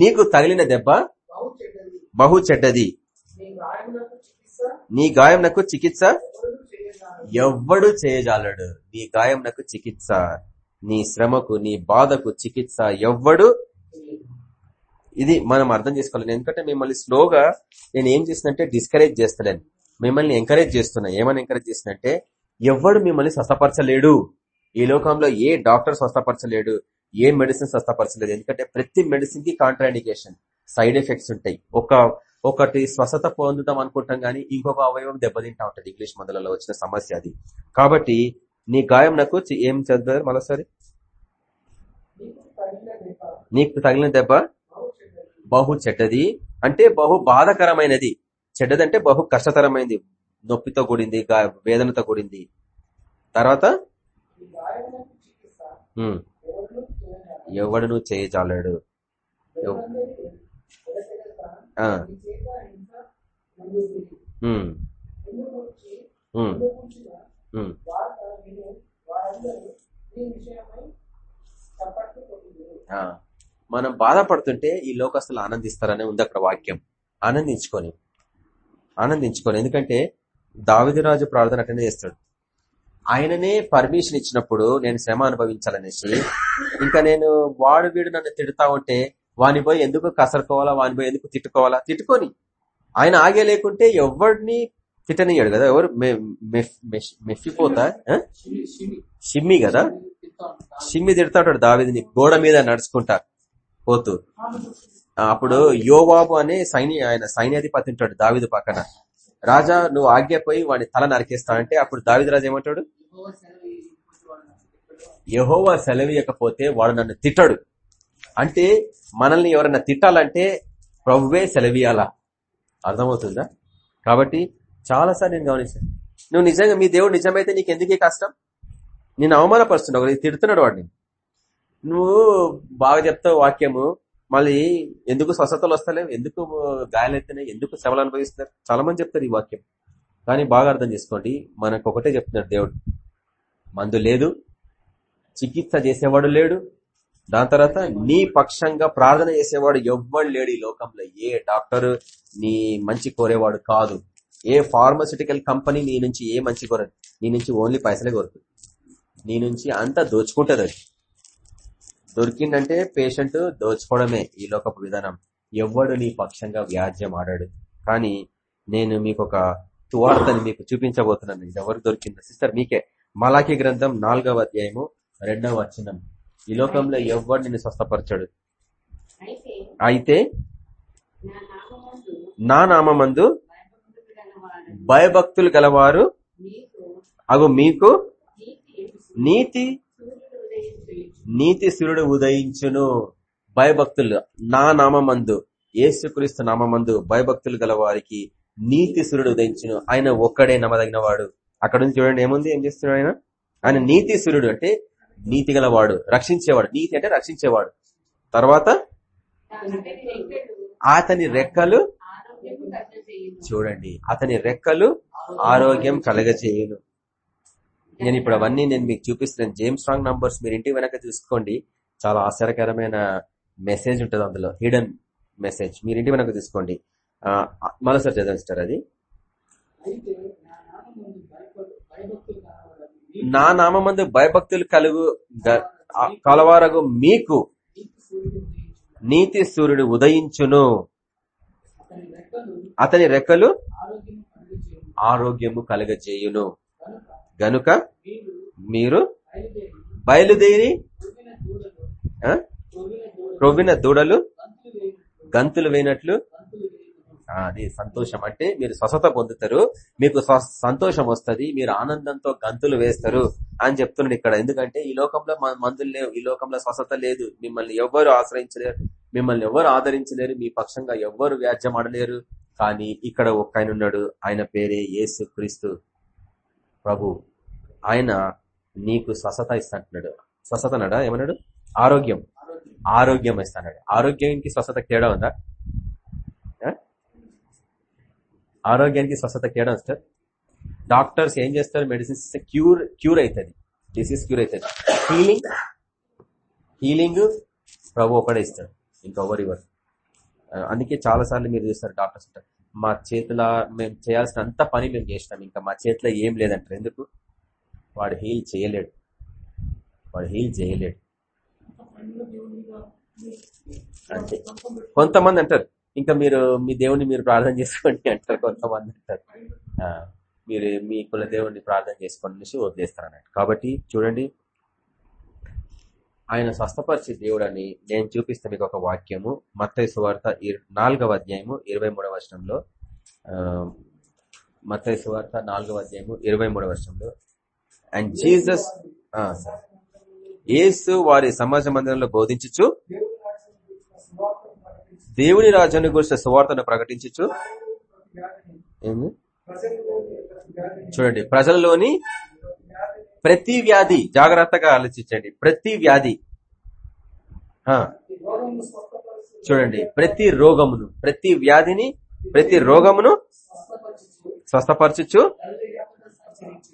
నీకు తగిలిన దెబ్బ బహు చెడ్డది. నీ గాయములకు చికిత్స గాయంనకు చికిత్స ఎవ్వడు చేయజాలడు. నీ గాయంనకు చికిత్స నీ శ్రమకు నీ బాధకు చికిత్స ఎవ్వడు ఇది మనం అర్థం చేసుకోవాలి ఎందుకంటే మిమ్మల్ని స్లోగా నేను ఏం చేసినంటే డిస్కరేజ్ చేస్తలేను. మిమ్మల్ని ఎంకరేజ్ చేస్తున్నా. ఏమని ఎంకరేజ్ చేసినంటే ఎవ్వడు మిమ్మల్ని స్వస్థపరచలేడు. ఈ లోకంలో ఏ డాక్టర్ స్వస్థపరచలేడు ఏ మెడిసిన్ స్వస్థపరచలేదు. ఎందుకంటే ప్రతి మెడిసిన్కి కాంట్రాండికేషన్ సైడ్ ఎఫెక్ట్స్ ఉంటాయి. ఒక ఒకటి స్వస్థత పొందుతాం అనుకుంటాం గానీ ఇంకొక అవయవం దెబ్బతింటా ఉంటది. ఇంగ్లీష్ మందులలో వచ్చిన సమస్య అది. కాబట్టి నీ గాయం నాకు ఏం చదువుతారు మరోసారి నీకు తగిలిన దెబ్బ? బహు చెడ్డది అంటే బహు బాధకరమైనది. చెడ్డదంటే బహు కష్టతరమైంది. నొప్పితో కూడింది వేదనతో కూడింది. తర్వాత? ఎవడును చేయజాలడు మనం బాధపడుతుంటే ఈ లోకస్తులు ఆనందిస్తారనే ఉంది అక్కడ వాక్యం. ఆనందించుకొని. ఆనందించుకొని ఎందుకంటే దావిదిరాజు ప్రార్థన అటెండ్ చేస్తాడు. ఆయననే పర్మిషన్ ఇచ్చినప్పుడు నేను శ్రమ అనుభవించాలనేసి ఇంకా నేను వాడు వీడు నన్ను తిడతా ఉంటే వాని పోయి ఎందుకు కసరుకోవాలా వాని పోయి ఎందుకు తిట్టుకోవాలా? తిట్టుకొని. ఆయన ఆగే లేకుంటే ఎవరిని తిట్టనియ్యాడు కదా? ఎవరు? మెఫిపోతా? షిమ్మి కదా? షిమ్మి తిడతా ఉంటాడు దావిదిని గోడ మీద నడుచుకుంటా పోతూ. అప్పుడు యోవాబు అనే సైన్య ఆయన సైన్యాధిపతి ఉంటాడు దావిదు పక్కన. రాజా నువ్వు ఆజ్ఞపోయి వాడిని తల నరికేస్తానంటే అప్పుడు దావిదు రాజు ఏమంటాడు? యహోవా సెలవీయకపోతే వాడు నన్ను తిట్టడు. అంటే మనల్ని ఎవరైనా తిట్టాలంటే ప్రభువే సెలవీయాలా? అర్థమవుతుందా? కాబట్టి చాలాసార్లు నేను గమనించాను. నువ్వు నిజంగా మీ దేవుడు నిజమైతే నీకు ఎందుకే కష్టం నేను అవమానపరుస్తున్నావు తిడుతున్నాడు వాడిని. నువ్వు బాగా చెప్తావు వాక్యము. మళ్ళీ ఎందుకు స్వస్థతలు వస్తలేవు? ఎందుకు గాయాలైతేనే ఎందుకు శ్రమలు అనుభవిస్తున్నారు? చాలా మంది చెప్తారు ఈ వాక్యం. కానీ బాగా అర్థం చేసుకోండి. మనకు ఒకటే చెప్తున్నాడు దేవుడు. మందు లేదు చికిత్స చేసేవాడు లేడు దాని తర్వాత నీ పక్షంగా ప్రార్థన చేసేవాడు ఎవ్వడు లేడు ఈ లోకంలో. ఏ డాక్టర్ నీ మంచి కోరేవాడు కాదు. ఏ ఫార్మసిటికల్ కంపెనీ నీ నుంచి ఏ మంచి కోరదు. నీ నుంచి ఓన్లీ పైసలే కోరుతుంది. నీ నుంచి అంతా దోచుకుంటది అది. దొరికిందంటే పేషెంట్ దోచుకోవడమే ఈ లోకపు విధానం. ఎవ్వడు నీ పక్షంగా వ్యాజ్యం ఆడాడు. కానీ నేను మీకు ఒక తువార్తని మీకు చూపించబోతున్నాను. ఇది ఎవరు దొరికిందో సిస్టర్ మీకే. మలాకి గ్రంథం నాలుగవ అధ్యాయము రెండవ వచనం. ఈ లోకంలో ఎవ్వడు నిన్ను స్వస్థపరచాడు. అయితే నా నామందు భయభక్తులు గలవారు అగు మీకు నీతి నీతి సూర్యుడు ఉదయించును. భయభక్తులు నా నామందు యేసుక్రీస్తు నామందు భయభక్తులు గల వారికి నీతి సూర్యుడు ఉదయించును. ఆయన ఒక్కడే నమ్మదగిన వాడు అక్కడ నుంచి చూడండి ఏముంది? ఏం చేస్తున్నాడు ఆయన? ఆయన నీతి సూర్యుడు అంటే నీతి గలవాడు రక్షించేవాడు. నీతి అంటే రక్షించేవాడు. తర్వాత అతని రెక్కలు కలుగజేయును. చూడండి. అతని రెక్కలు ఆరోగ్యం కలగచేయును నేను ఇప్పుడు అవన్నీ నేను మీకు చూపిస్తున్నాను. జేమ్స్ స్ట్రాంగ్ నంబర్స్ మీరు ఇంటి వెనక చూసుకోండి. చాలా ఆశ్చర్యకరమైన మెసేజ్ ఉంటుంది అందులో. హిడెన్ మెసేజ్ మీరు ఇంటి వెనక తీసుకోండి ఆ, మరోసారి చదవండి సార్ అది. అయితే నా నామందు భయభక్తులు కలుగు కలవారగు మీకు నీతి సూర్యుడు ఉదయించును. అతని రెక్కలు ఆరోగ్యము కలుగజేయును. గనుక మీరు బయలుదేరి రొవ్విన దూడలు గంతులు వేయినట్లు? అది సంతోషం. అంటే మీరు స్వస్థత పొందుతారు. మీకు స్వ- సంతోషం వస్తుంది. మీరు ఆనందంతో గంతులు వేస్తారు అని చెప్తున్నాడు ఇక్కడ. ఎందుకంటే ఈ లోకంలో మ- మందులు లేవు. ఈ లోకంలో స్వస్థత లేదు. మిమ్మల్ని ఎవ్వరు ఆశ్రయించలేరు. మిమ్మల్ని ఎవరు ఆదరించలేరు. మీ పక్షంగా ఎవ్వరు వ్యాజ్యం ఆడలేరు. కానీ ఇక్కడ ఒక్క ఆయన ఉన్నాడు. ఆయన పేరే యేసు క్రీస్తు ప్రభు. ఆయన నీకు స్వస్థత ఇస్తాడు స్వస్థత అన్నాడా? ఏమన్నాడు? ఆరోగ్యం. ఆరోగ్యం ఇస్తాడు ఆరోగ్యానికి స్వస్థత తేడా ఉందా? ఆరోగ్యానికి స్వస్థత తేడా ఉంది సార్ డాక్టర్స్ ఏం చేస్తారు? మెడిసిన్స్ క్యూర్ క్యూర్ అవుతుంది డిసీజ్ క్యూర్ అవుతుంది హీలింగ్ హీలింగ్ ప్రభు ఒకడే ఇస్తాడు. ఇంకొవరు ఇవ్వరు. అందుకే చాలా సార్లు మీరు చూస్తారు డాక్టర్స్ మా చేతిలో మేము చేయాల్సిన అంత పని మేము చేసినాం. ఇంకా మా చేతిలో ఏం లేదంటారు. ఎందుకు? వాడు హీల్ చేయలేడు. వాడు హీల్ చేయలేడు. అంతే. కొంతమంది అంటారు ఇంకా మీరు మీ దేవుని మీరు ప్రార్థన చేసుకోండి అంటారు కొంతమంది అంటారు. మీరు మీ కుల దేవుడిని ప్రార్థన చేసుకోండి అనేసి వదిలేస్తారు అన్నట్టు కాబట్టి చూడండి ఆయన స్వస్థపరిచే దేవుడు అని నేను చూపిస్తే మీకు ఒక వాక్యము. మత్తయ్య సువార్త నాలుగవ అధ్యాయము ఇరవై మూడవ వర్షంలో మత్తయ్య సువార్త నాలుగవ అధ్యాయము ఇరవై మూడవ వర్షంలో అండ్ జీసస్ ఏసు వారి సమాజ మందిరంలో బోధించచ్చు దేవుని రాజ్యాన్ని గురించి సువార్తను ప్రకటించచ్చు ప్రతి ప్రజల్లోని ప్రతి చూడండి ప్రజలలోని ప్రతి వ్యాధి జాగ్రత్తగా ఆలోచించండి ప్రతి వ్యాధి ఆ, చూడండి ప్రతి రోగమును ప్రతి వ్యాధిని ప్రతి రోగమును స్వస్థపరచచ్చు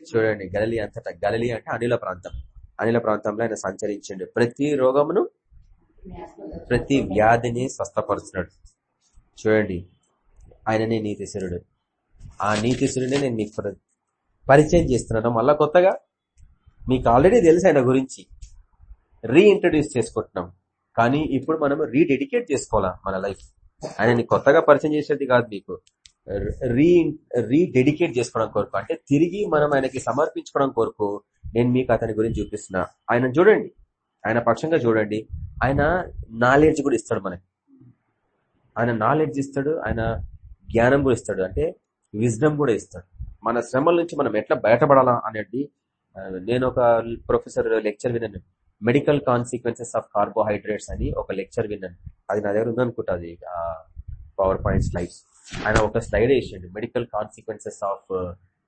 చూడండి గలలి అంతటా గలలి అంటే అనిల ప్రాంతం. అనిల ప్రాంతంలో ఆయన సంచరించండు. ప్రతి రోగమును ప్రతి వ్యాధిని స్వస్థపరుచున్నాడు చూడండి ఆయననే నీతిశరుడు ఆ నీతిశ్వరుడే నేను మీకు పరిచయం చేస్తున్నాను. మళ్ళా కొత్తగా మీకు ఆల్రెడీ తెలుసు ఆయన గురించి. రీఇంట్రడ్యూస్ చేసుకుంటున్నాం. కానీ ఇప్పుడు మనం రీడెడికేట్ చేసుకోవాలా మన లైఫ్? ఆయనని కొత్తగా పరిచయం చేసేది కాదు మీకు. రీ రీడెడికేట్ చేసుకోవడం కొరకు. అంటే తిరిగి మనం ఆయనకి సమర్పించుకోవడం కొరకు నేను మీకు అతని గురించి చూపిస్తున్నా. ఆయన చూడండి. ఆయన పక్షంగా చూడండి. ఆయన నాలెడ్జ్ కూడా ఇస్తాడు మనకి. ఆయన నాలెడ్జ్ ఇస్తాడు. ఆయన జ్ఞానం కూడా ఇస్తాడు. అంటే విజ్డమ్ కూడా ఇస్తాడు. మన శ్రమల నుంచి మనం ఎట్లా బయటపడాలా అనేది నేను ఒక ప్రొఫెసర్ లెక్చర్ విన్నాను. మెడికల్ కాన్సిక్వెన్సెస్ ఆఫ్ కార్బోహైడ్రేట్స్ అని ఒక లెక్చర్ విన్నాను. అది నా దగ్గర ఉందనుకుంటా అది పవర్ పాయింట్ స్లైడ్స్ ఆయన ఒక స్లైడ్ వేసిండు. మెడికల్ కాన్సిక్వెన్సెస్ ఆఫ్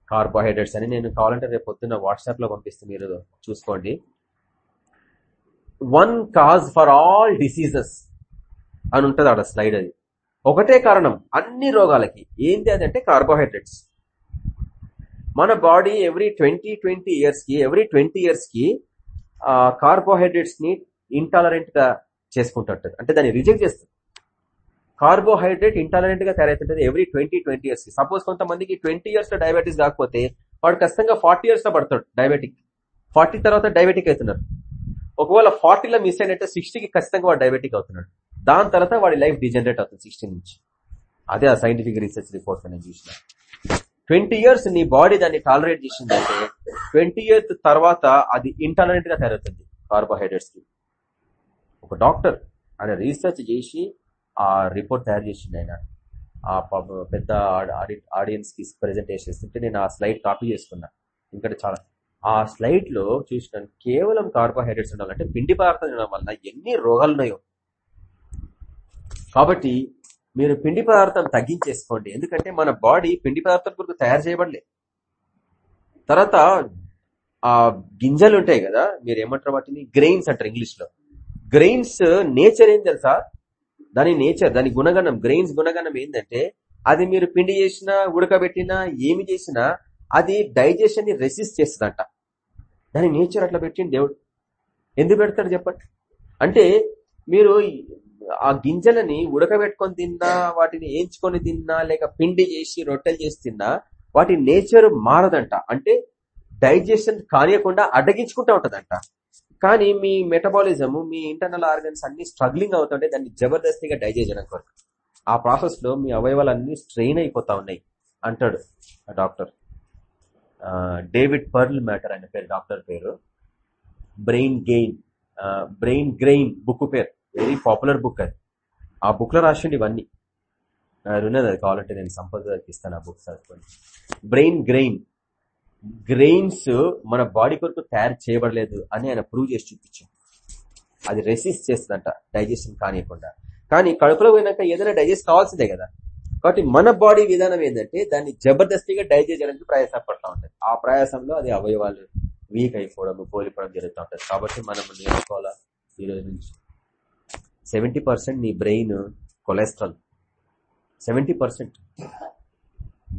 కార్బోహైడ్రేట్స్ అని నేను కావాలంటే రేపు పొద్దున్న వాట్సాప్లో పంపిస్తే మీరు చూసుకోండి. One cause for all diseases అని ఉంటుంది ఆడ స్లైడ్ అది. ఒకటే కారణం అన్ని రోగాలకి. ఏంటి అది అంటే కార్బోహైడ్రేట్స్ మన బాడీ ఎవ్రీ ట్వంటీ ట్వంటీ ఇయర్స్కి ఎవ్రీ ట్వంటీ ఇయర్స్కి కార్బోహైడ్రేట్స్ని ఇంటాలరెంట్గా చేసుకుంటుంటది అంటే దాన్ని రిజెక్ట్ చేస్తుంది. కార్బోహైడ్రేట్ ఇంటాలరెంట్గా తయారవుతుంటది ఎవ్రీ ట్వంటీ ట్వంటీ ఇయర్స్కి సపోజ్ కొంతమందికి ట్వంటీ ఇయర్స్లో డయాబెటీస్ కాకపోతే వాడు ఖచ్చితంగా ఫార్టీ ఇయర్స్లో పడతాడు డయాబెటిక్ ఫార్టీ తర్వాత డయాబెటిక్ అవుతున్నారు. ఒకవేళ ఫార్టీలో మిస్ అయినట్టే సిక్స్టీకి ఖచ్చితంగా వాడు డయాబెటిక్ అవుతున్నాడు. దాని తర్వాత వాడి లైఫ్ డిజనరేట్ అవుతుంది సిక్స్టీ నుంచి. అదే ఆ సైంటిఫిక్ రీసెర్చ్ రిపోర్ట్ నేను చూసిన. ట్వంటీ ఇయర్స్ నీ బాడీ దాన్ని టాలరేట్ చేసిందంటే ట్వంటీ ఇయర్స్ తర్వాత అది ఇంటాలరెంట్గా తయారవుతుంది కార్బోహైడ్రేట్స్కి. ఒక డాక్టర్ ఆయన రీసెర్చ్ చేసి ఆ రిపోర్ట్ తయారు చేసిండు ఆయన. ఆ పబ్- పెద్ద ఆడియన్స్కి ప్రెజెంటేషన్ ఇస్తుంటే నేను ఆ స్లైడ్ కాపీ చేసుకున్నా. ఇంకా చాలా ఆ స్లైడ్లో చూసినాను కేవలం కార్బోహైడ్రేట్స్ ఉండాలంటే పిండి పదార్థాలు తినడం వల్ల ఎన్ని రోగాలు ఉన్నాయో. కాబట్టి మీరు పిండి పదార్థం తగ్గించేసుకోండి. ఎందుకంటే మన బాడీ పిండి పదార్థాల కొరకు తయారు చేయబడలే. తర్వాత ఆ గింజలు ఉంటాయి కదా మీరు ఏమంటారు వాటిని? గ్రెయిన్స్ అంటారు ఇంగ్లీష్లో. గ్రెయిన్స్ నేచర్ ఏం తెలుసా? దాని నేచర్ దాని గుణగణం గ్రెయిన్స్ గుణగణం ఏంటంటే అది మీరు పిండి చేసినా ఉడకబెట్టినా ఏమి చేసినా అది డైజెషన్ని రెసిస్ట్ చేస్తుందంట. దాని నేచర్ అట్లా పెట్టింది దేవుడు. ఎందుకు పెడతాడు చెప్పండి? అంటే మీరు ఆ గింజలని ఉడకబెట్టుకొని తిన్నా వాటిని ఏంచుకొని తిన్నా లేక పిండి చేసి రొట్టెలు చేసి తిన్నా వాటి నేచర్ మారదంట. అంటే డైజెషన్ కానియకుండా అడ్డగించుకుంటా ఉంటదంట. కానీ మీ మెటబాలిజం మీ ఇంటర్నల్ ఆర్గన్స్ అన్ని స్ట్రగ్లింగ్ అవుతుంటే దాన్ని జబర్దస్తిగా డైజెస్ట్ చేయడం కొరకు. ఆ ప్రాసెస్లో మీ అవయవాలు అన్ని స్ట్రెయిన్ అయిపోతా ఉన్నాయి అంటాడు ఆ డాక్టర్ డేవిడ్ పర్ల్ మ్యాటర్ ఆయన పేరు డాక్టర్ పేరు. Brain gain brain grain book పేరు. వెరీ పాపులర్ బుక్ అది. ఆ బుక్లో రాసిండి ఇవన్నీ. అది ఉన్నది అది కావాలంటే నేను సంపద ఇస్తాను ఆ బుక్ చదువుకొని. బ్రెయిన్ గ్రెయిన్ గ్రెయిన్స్ మన బాడీ కొరకు తయారు చేయబడలేదు అని ఆయన ప్రూవ్ చేసి చూపించాం అది రెసిస్ట్ చేస్తుందంట డైజెషన్ కానియకుండా. కానీ కడుపులో పోయినాక ఏదైనా డైజెస్ట్ కావాల్సిందే కదా. కాబట్టి మన బాడీ విధానం ఏంటంటే దాన్ని జబర్దస్తిగా డైజెస్ట్ చేయడానికి ప్రయాసం పడుతూ ఉంటుంది. ఆ ప్రయాసంలో అది అవయవాలు వీక్ అయిపోవడం కోల్పోవడం జరుగుతూ ఉంటుంది. కాబట్టి మనం నేర్చుకోవాలా ఈరోజు నుంచి? సెవెంటీ పర్సెంట్ నీ brain cholesterol seventy percent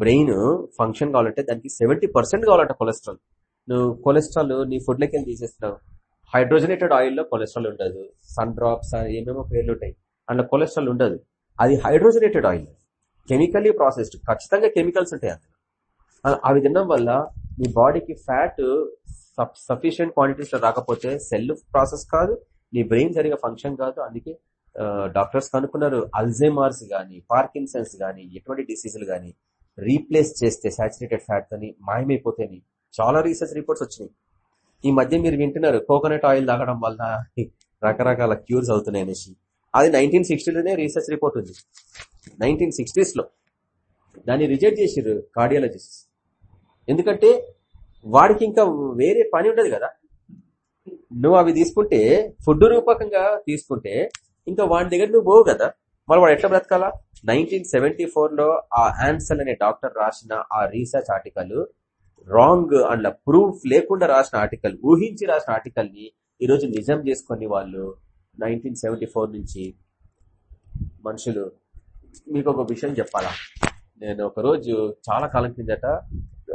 brain function కావాలంటే దానికి సెవెంటీ పర్సెంట్ కావాలంట కొలెస్ట్రాల్. నువ్వు కొలెస్ట్రాల్ నీ ఫుడ్ లెక్కలు తీసేస్తున్నావు. హైడ్రోజనేటెడ్ ఆయిల్లో కొలెస్ట్రాల్ ఉండదు. సన్ డ్రాప్స్ ఏమేమో పేర్లు ఉంటాయి. అందులో కొలెస్ట్రాల్ ఉండదు. అది హైడ్రోజనేటెడ్ ఆయిల్. Chemically processed. ఖచ్చితంగా కెమికల్స్ ఉంటాయి అందులో. అవి తినడం వల్ల మీ బాడీకి ఫ్యాట్ సఫిషియంట్ క్వాంటిటీస్లో రాకపోతే సెల్ ప్రాసెస్ కాదు నీ బ్రెయిన్ సరిగా ఫంక్షన్ కాదు. అందుకే డాక్టర్స్ కనుక్కున్నారు. అల్జేమార్స్ గాని పార్కిన్సన్స్ గాని ఎటువంటి డిసీజులు గాని రీప్లేస్ చేస్తే సాచురేటెడ్ ఫ్యాట్ అని మాయమైపోతాయని చాలా రీసెర్చ్ రిపోర్ట్స్ వచ్చినాయి. ఈ మధ్య మీరు వింటున్నారు కోకోనట్ ఆయిల్ తాగడం వల్ల రకరకాల క్యూర్స్ అవుతున్నాయి అనేసి. అది నైన్టీన్ సిక్స్టీలోనే రీసెర్చ్ రిపోర్ట్ ఉంది. నైన్టీన్ సిక్స్టీస్లో. దాన్ని రిజెక్ట్ చేసిర్రు కార్డియాలజిస్ట్. ఎందుకంటే వాడికి ఇంకా వేరే పని ఉండదు కదా. నువ్వు అవి తీసుకుంటే ఫుడ్ రూపకంగా తీసుకుంటే ఇంకా వాడి దగ్గర నువ్వు పోవు కదా. మరి వాడు ఎట్లా బ్రతకాలా? నైన్టీన్ సెవెంటీ ఫోర్లో ఆ ఆన్సల్ అనే డాక్టర్ రాసిన ఆ research article wrong and proof లేకుండా రాసిన ఆర్టికల్ ఊహించి రాసిన ఆర్టికల్ని ఈరోజు నిజం చేసుకొని వాళ్ళు నైన్టీన్ సెవెంటీ ఫోర్ నుంచి మనుషులు మీకు ఒక విషయం చెప్పాలా? నేను ఒకరోజు చాలా కాలం కిందట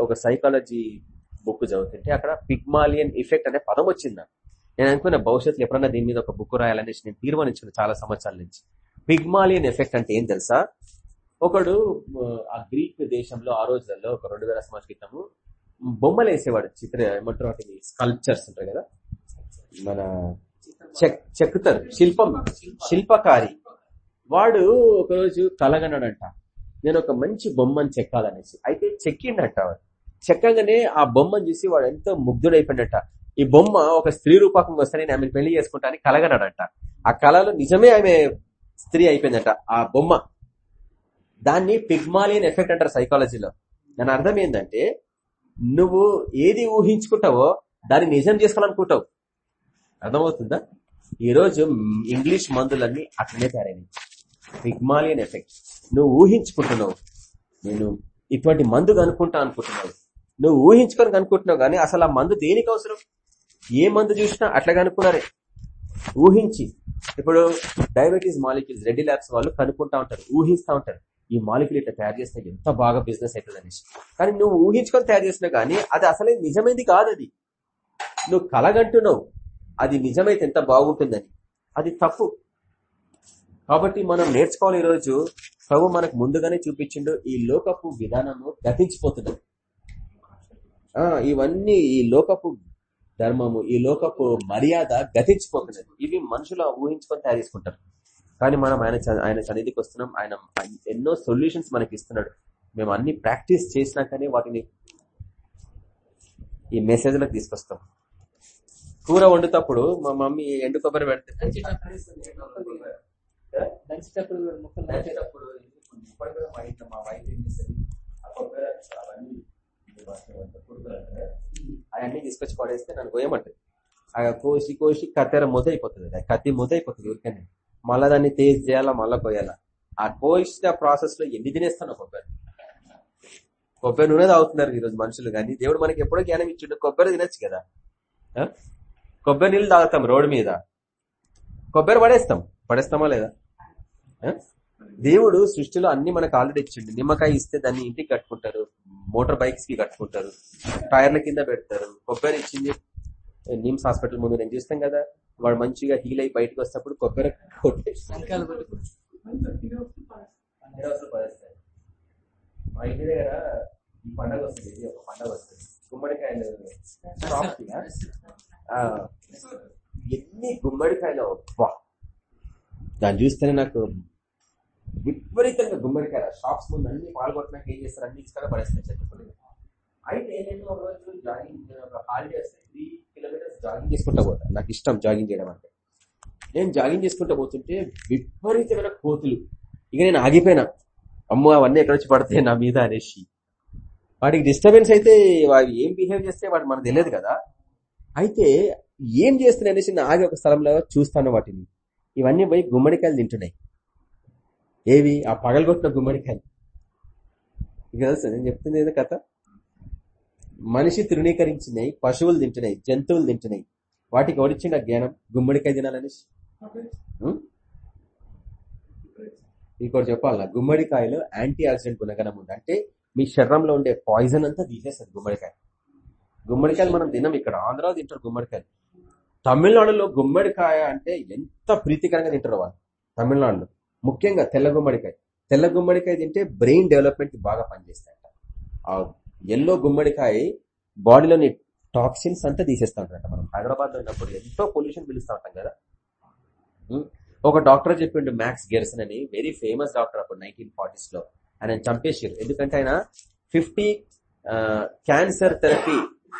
ఒక సైకాలజీ బుక్ చదువుతుంటే అక్కడ పిగ్మాలియన్ ఎఫెక్ట్ అనే పదం వచ్చింది నేను అనుకున్న భవిష్యత్తులో ఎప్పుడన్నా దీని మీద ఒక బుక్ రాయాలనేసి నేను తీర్మానించిన చాలా సంవత్సరాల నుంచి. పిగ్మాలియన్ ఎఫెక్ట్ అంటే ఏం తెలుసా? ఒకడు ఆ, గ్రీక్ దేశంలో ఆ రోజులలో ఒక రెండు వేల సంవత్సరాల క్రితము బొమ్మలు వేసేవాడు. చిత్ర ఏమంటారు వాటిని? స్కల్ప్చర్స్ ఉంటాయి కదా? మన చెక్ చెక్కుతారు. శిల్పం శిల్పకారి. వాడు ఒకరోజు కలగన్నాడంట నేను ఒక మంచి బొమ్మను చెక్కాలనేసి. అయితే చెక్కిండట వాడు. చెక్కగానే ఆ బొమ్మను చూసి వాడు ఎంతో ముగ్ధుడైపోయినట్ట ఈ బొమ్మ ఒక స్త్రీ రూపకంగా వస్తే నేను ఆమెను పెళ్ళి చేసుకుంటానని కలగన్నాడంట ఆ కళలో నిజమే ఆమె స్త్రీ అయిపోయిందట ఆ బొమ్మ. దాన్ని పిగ్మాలియన్ ఎఫెక్ట్ అంటారు సైకాలజీలో దాని అర్థం ఏంటంటే నువ్వు ఏది ఊహించుకుంటావో దాన్ని నిజం చేసుకోవాలనుకుంటావు. అర్థమవుతుందా? ఈరోజు ఇంగ్లీష్ మందులన్నీ అట్లనే తయారైనవి పిగ్మాలియన్ ఎఫెక్ట్. నువ్వు ఊహించుకుంటున్నావు. నేను ఇటువంటి మందు కనుక్కుంటా అనుకుంటున్నావు. నువ్వు ఊహించుకొని కనుక్కుంటున్నావు కానీ అసలు ఆ మందు దేనికి అవసరం? ఏ మందు చూసినా అట్లా కనుక్కున్నారే. ఊహించి ఇప్పుడు డయాబెటీస్ మాలిక్యూల్స్ రెడ్డి ల్యాబ్స్ వాళ్ళు కనుక్కుంటా ఉంటారు ఊహిస్తూ ఉంటారు ఈ మాలిక్యూల్ ఇట్లా తయారు చేస్తే ఎంత బాగా బిజినెస్ అవుతుంది అనేసి. కానీ నువ్వు ఊహించుకొని తయారు చేసినా కానీ అది అసలే నిజమైంది కాదు అది. నువ్వు కలగంటున్నావు అది నిజమైతే ఎంత బాగుంటుందని. అది తప్పు. కాబట్టి మనం నేర్చుకోవాలి ఈరోజు ప్రభు మనకు ముందుగానే చూపించిండు ఈ లోకపు విధానము గతించిపోతున్నది ఇవన్నీ ఈ లోకపు ధర్మము ఈ లోకపు మర్యాద గతించిపోతున్నది. ఇవి మనుషులు ఊహించుకొని తయారు చేసుకుంటారు. కానీ మనం ఆయన ఆయన సన్నిధికి వస్తున్నాం. ఆయన ఎన్నో సొల్యూషన్స్ మనకి ఇస్తున్నాడు. మేము అన్ని ప్రాక్టీస్ చేసినాకనే వాటిని ఈ మెసేజ్లకు తీసుకొస్తాం. కూర వండుతప్పుడు మా మమ్మీ ఎండు కొబ్బరి పెడితే మా వైఫ్ ఏం చేస్తుంది? అవన్నీ తీసుకొచ్చి పడేస్తే నన్ను కోయమంటది ఆ కోసి కోసి కత్తెర ముద్ద అయిపోతుంది అది కత్తి ముద్ద అయిపోతుంది ఊరికనే. మళ్ళా దాన్ని తేజ్ చేయాలా మళ్ళా కోయాలా ఆ కోసిన ప్రాసెస్లో ఎన్ని తినేస్తాను కొబ్బరి? కొబ్బరి నూనె తాగుతున్నారు ఈరోజు మనుషులు కానీ. దేవుడు మనకి ఎప్పుడో జ్ఞానం ఇచ్చిండు కొబ్బరి తినొచ్చు కదా. ఆ? కొబ్బరి నీళ్ళు తాగుతాం రోడ్డు మీద. కొబ్బరి పడేస్తాం. పడేస్తామా లేదా? దేవుడు సృష్టిలో అన్ని మనకు ఆల్రెడీ ఇచ్చిండు. నిమ్మకాయ ఇస్తే దాన్ని ఇంటికి కట్టుకుంటారు. మోటార్ బైక్స్కి కట్టుకుంటారు. టైర్ల కింద పెడతారు. కొబ్బరి ఇచ్చింది. నిమ్స్ హాస్పిటల్ ముందు నేను చూస్తాం కదా. వాడు మంచిగా హీల్ అయి బయటకు వస్తేప్పుడు కొబ్బరి కొట్టేసి సంఖ్యలు పెట్టుకో అన్ని రోజులు పడేస్తారు మా ఇంటి దగ్గర ఈ పండగ వస్తుంది. ఇది ఒక పండగ వస్తుంది. గుమ్మడికాయలు ఎన్ని గుమ్మడికాయలు దాన్ని చూస్తేనే నాకు విపరీతంగా గుమ్మడికాయ షాప్స్ ముందు అన్ని పాల్గొట్టినాక ఏం చేస్తారు? అన్ని ఇసుకగా పడేస్తారు చెట్టుకుని అయితే నేను ఒక రోజు జాగింగ్ హాలిడే వస్తే త్రీ కిలోమీటర్స్ జాగింగ్ చేసుకుంటా పోతా. నాకు ఇష్టం జాగింగ్ చేయడం అంటే. నేను జాగింగ్ చేసుకుంటా పోతుంటే విపరీతమైన కోతులు. ఇక నేను ఆగిపోయినా. అమ్మో అవన్నీ ఎక్కడ వచ్చి పడితే నా మీద అనేసి. వాటికి డిస్టర్బెన్స్ అయితే వాడు ఏం బిహేవ్ చేస్తే వాడు మనకు తెలియదు కదా. అయితే ఏం చేస్తున్నాయి అనేసి నా ఆగి ఒక స్థలంలో చూస్తాను వాటిని. ఇవన్నీ పోయి గుమ్మడికాయలు తింటున్నాయి. ఏవి? ఆ పగలగొట్టిన గుమ్మడికాయలు. ఇక తెలుసా నేను చెప్తుంది ఏదో కథ? మనిషి తృణీకరించినాయి పశువులు తింటున్నాయి జంతువులు తింటున్నాయి వాటికి ఓడిచ్చిన జ్ఞానం? గుమ్మడికాయ తినాలనేసి? ఇంకోటి చెప్పాలా? గుమ్మడికాయలో యాంటీ ఆక్సిడెంట్ గుణగణం ఉంది. అంటే మీ శరీరంలో ఉండే పాయిజన్ అంతా తీసేస్తుంది గుమ్మడికాయ గుమ్మడికాయలు మనం తినం ఇక్కడ ఆంధ్రాలో తింటారు గుమ్మడికాయలు. తమిళనాడులో గుమ్మడికాయ అంటే ఎంత ప్రీతికరంగా తింటారు వాళ్ళు. తమిళనాడులో. ముఖ్యంగా తెల్ల గుమ్మడికాయ. తెల్ల గుమ్మడికాయ తింటే బ్రెయిన్ డెవలప్మెంట్ బాగా పనిచేస్తాయంట. ఆ ఎల్లో గుమ్మడికాయ బాడీలోని టాక్సిన్స్ అంతా తీసేస్తా ఉంటారంట మనం హైదరాబాద్లో ఉన్నప్పుడు ఎంతో పొల్యూషన్ పిలుస్తూ ఉంటాం కదా. ఒక డాక్టర్ చెప్పిండు మ్యాక్స్ గెర్సన్ అని వెరీ ఫేమస్ డాక్టర్ అప్పుడు నైన్టీన్ ఫార్టీస్లో. ఆయన చంపేసారు ఎందుకంటే ఆయన fifty cancer therapy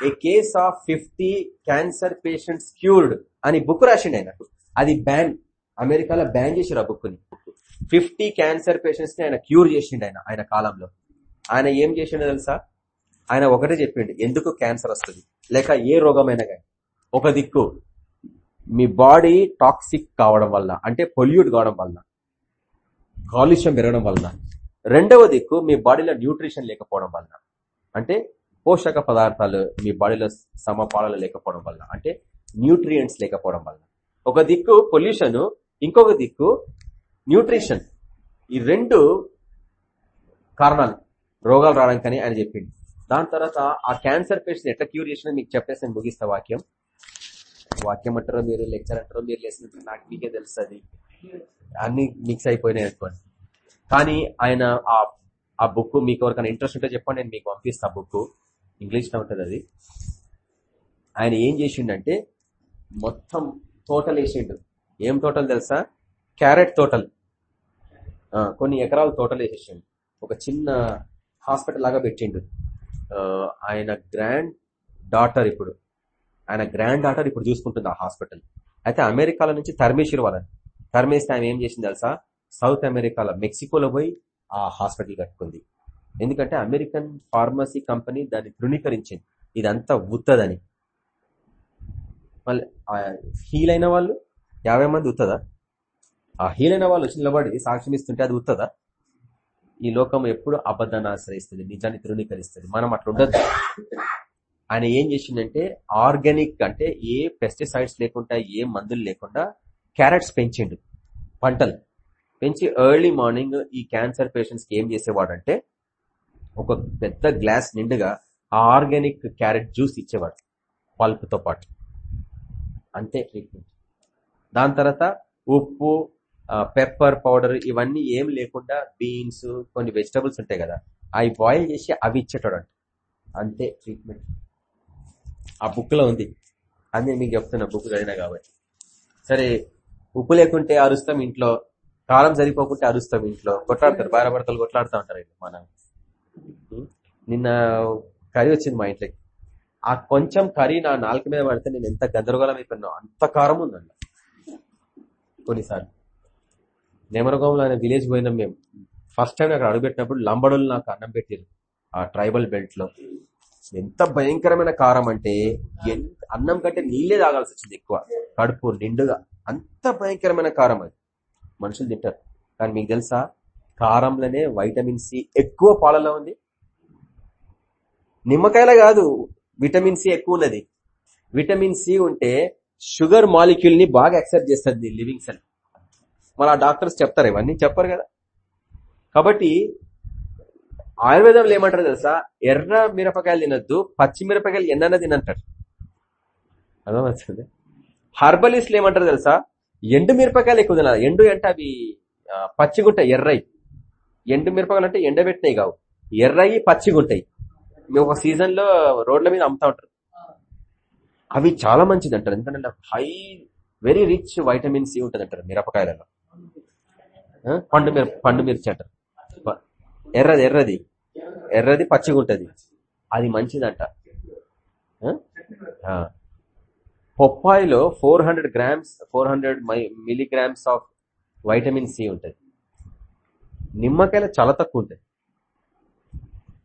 a case of fifty cancer patients cured అని బుక్ రాసిండు ఆయన. అది బ్యాన్ అమెరికాలో బ్యాన్ చేశారు ఆ బుక్ని ఫిఫ్టీ క్యాన్సర్ పేషెంట్స్ని ఆయన క్యూర్ చేసిండు ఆయన ఆయన కాలంలో. ఆయన ఏం చేసిండో తెలుసా? ఆయన ఒకటే చెప్పిండు ఎందుకు క్యాన్సర్ వస్తుంది? లేక ఏ రోగమైనా కానీ. ఒక దిక్కు మీ బాడీ టాక్సిక్ కావడం వల్ల అంటే పొల్యూట్ కావడం వల్ల కాలుష్యం పెరగడం వలన. రెండవ దిక్కు మీ బాడీలో న్యూట్రిషన్ లేకపోవడం వలన. అంటే పోషక పదార్థాలు మీ బాడీలో సమపాలలో లేకపోవడం వల్ల అంటే న్యూట్రియంట్స్ లేకపోవడం వల్ల ఒక దిక్కు పొల్యూషన్ ఇంకొక దిక్కు న్యూట్రిషన్. ఈ రెండు కారణాలు రోగాలు రావడానికని ఆయన చెప్పింది దాని తర్వాత ఆ క్యాన్సర్ పేషెంట్ ఎట్లా క్యూర్ చేసినా మీకు చెప్పేసి నేను ముగిస్తా వాక్యం. వాక్యం అంటారో మీరు లెక్చర్ అంటారో మీరు లేసినట్టు నాకు మీకే తెలుస్తుంది. అన్ని మిక్స్ అయిపోయినాయి అనుకోండి. కానీ ఆయన ఆ బుక్ మీకు ఎవరికైనా ఇంట్రెస్ట్ ఉంటే చెప్పండి నేను మీకు పంపిస్తా బుక్ ఇంగ్లీష్లో ఉంటుంది అది. ఆయన ఏం చేసిండంటే మొత్తం తోటలు వేసిండు. ఏం తోటలు తెలుసా? క్యారెట్ తోటలు కొన్ని ఎకరాల తోటలు వేసేసిండు ఒక చిన్న హాస్పిటల్ లాగా పెట్టిండు. ఆయన గ్రాండ్ డాటర్ ఇప్పుడు. ఆయన గ్రాండ్ డాటర్ ఇప్పుడు చూసుకుంటుంది ఆ హాస్పిటల్. అయితే అమెరికాలో నుంచి తరిమేసిరు వాళ్ళని. తరిమేస్తే ఆమె ఏం చేసింది తెలుసా? సౌత్ అమెరికాలో మెక్సికోలో పోయి ఆ హాస్పిటల్ కట్టుకుంది. ఎందుకంటే అమెరికన్ ఫార్మసీ కంపెనీ దాన్ని ధృవీకరించింది ఇదంతా ఉత్తదని. మళ్ళీ హీల్ అయిన వాళ్ళు యాభై మంది ఉత్తదా? ఆ హీలైన వాళ్ళు వచ్చి నిలబడి సాక్ష్యం ఇస్తుంటే అది ఉత్తదా? ఈ లోకం ఎప్పుడు అబద్ధాన్ని ఆశ్రయిస్తుంది నిజాన్ని తృణీకరిస్తుంది మనం అట్లా ఉండదు ఆయన ఏం చేసిందంటే ఆర్గానిక్ అంటే ఏ పెస్టిసైడ్స్ లేకుండా ఏ మందులు లేకుండా క్యారెట్స్ పెంచిండు పంటలు. పెంచి ఎర్లీ మార్నింగ్ ఈ క్యాన్సర్ పేషెంట్స్కి ఏం చేసేవాడంటే ఒక పెద్ద గ్లాస్ నిండుగా ఆ ఆర్గానిక్ క్యారెట్ జ్యూస్ ఇచ్చేవాడు పల్ప్తో పాటు. అంతే ట్రీట్మెంట్ దాని తర్వాత ఉప్పు పెప్పర్ పౌడర్ ఇవన్నీ ఏం లేకుండా బీన్స్ కొన్ని వెజిటబుల్స్ ఉంటాయి కదా అవి బాయిల్ చేసి అవి ఇచ్చేటోడు అంతే ట్రీట్మెంట్ ఆ బుక్లో ఉంది. అని నేను మీకు చెప్తున్నా బుక్ చదివినా కాబట్టి. సరే ఉప్పు లేకుంటే అరుస్తాం ఇంట్లో కారం సరిపోకుంటే అరుస్తాం ఇంట్లో. కొట్లాడతారు భార్య భర్తలు కొట్లాడుతూ ఉంటారు మన నిన్న. కర్రీ వచ్చింది మా ఇంట్లోకి. ఆ కొంచెం కర్రీ నా నాలుక మీద పడితే నేను ఎంత గందరగోళం అయిపోయినా అంత కారం ఉందండి కొన్నిసార్లు నెమరగంలో ఆయన విలేజ్ పోయినాం మేము. ఫస్ట్ టైం అక్కడ అడుగుపెట్టినప్పుడు లంబడులు నాకు అన్నం పెట్టారు ఆ ట్రైబల్ బెల్ట్లో. ఎంత భయంకరమైన కారం అంటే ఎంత అన్నం కంటే నీళ్ళే తాగాల్సి వచ్చింది ఎక్కువ. కడుపు నిండుగా. అంత భయంకరమైన కారం అది. మనుషులు తింటారు. కానీ మీకు తెలుసా? కారంలోనే వైటమిన్ సి ఎక్కువ పాలలో ఉంది. నిమ్మకాయల కాదు విటమిన్ సి ఎక్కువ ఉన్నది. విటమిన్ సి ఉంటే షుగర్ మాలిక్యూల్ని బాగా యాక్సెప్ట్ చేస్తుంది లివింగ్ సెల్. మన డాక్టర్స్ చెప్తారు ఇవన్నీ చెప్పరు కదా. కాబట్టి ఆయుర్వేదంలో ఏమంటారు తెలుసా? ఎర్ర మిరపకాయలు తినొద్దు పచ్చి మిరపకాయలు ఎన్నైనా తినంటారు. అర్థమవుతుంది? హర్బలిస్ట్లు ఏమంటారు తెలుసా? ఎండు మిరపకాయలు ఎక్కువ తినాలి. ఎండు అంటే అవి పచ్చిగుంట పచ్చిగుంటాయి ఎర్రయి. ఎండు మిరపకాయలు అంటే ఎండబెట్టినాయి కావు. ఎర్రయి పచ్చిగుంటాయి. మేము ఒక సీజన్లో రోడ్ల మీద అమ్ముతా ఉంటారు. అవి చాలా మంచిది అంటారు ఎందుకంటే high very rich vitamin C ఉంటుంది అంటారు మిరపకాయలలో పండు మిర పండు మిర్చి అంటారు. ఎర్రది ఎర్రది. ఎర్రది పచ్చిగా ఉంటుంది. అది మంచిదంట. పొప్పాయిలో four hundred grams four hundred milligrams of vitamin C ఉంటుంది. నిమ్మకాయలు చాలా తక్కువ ఉంటాయి.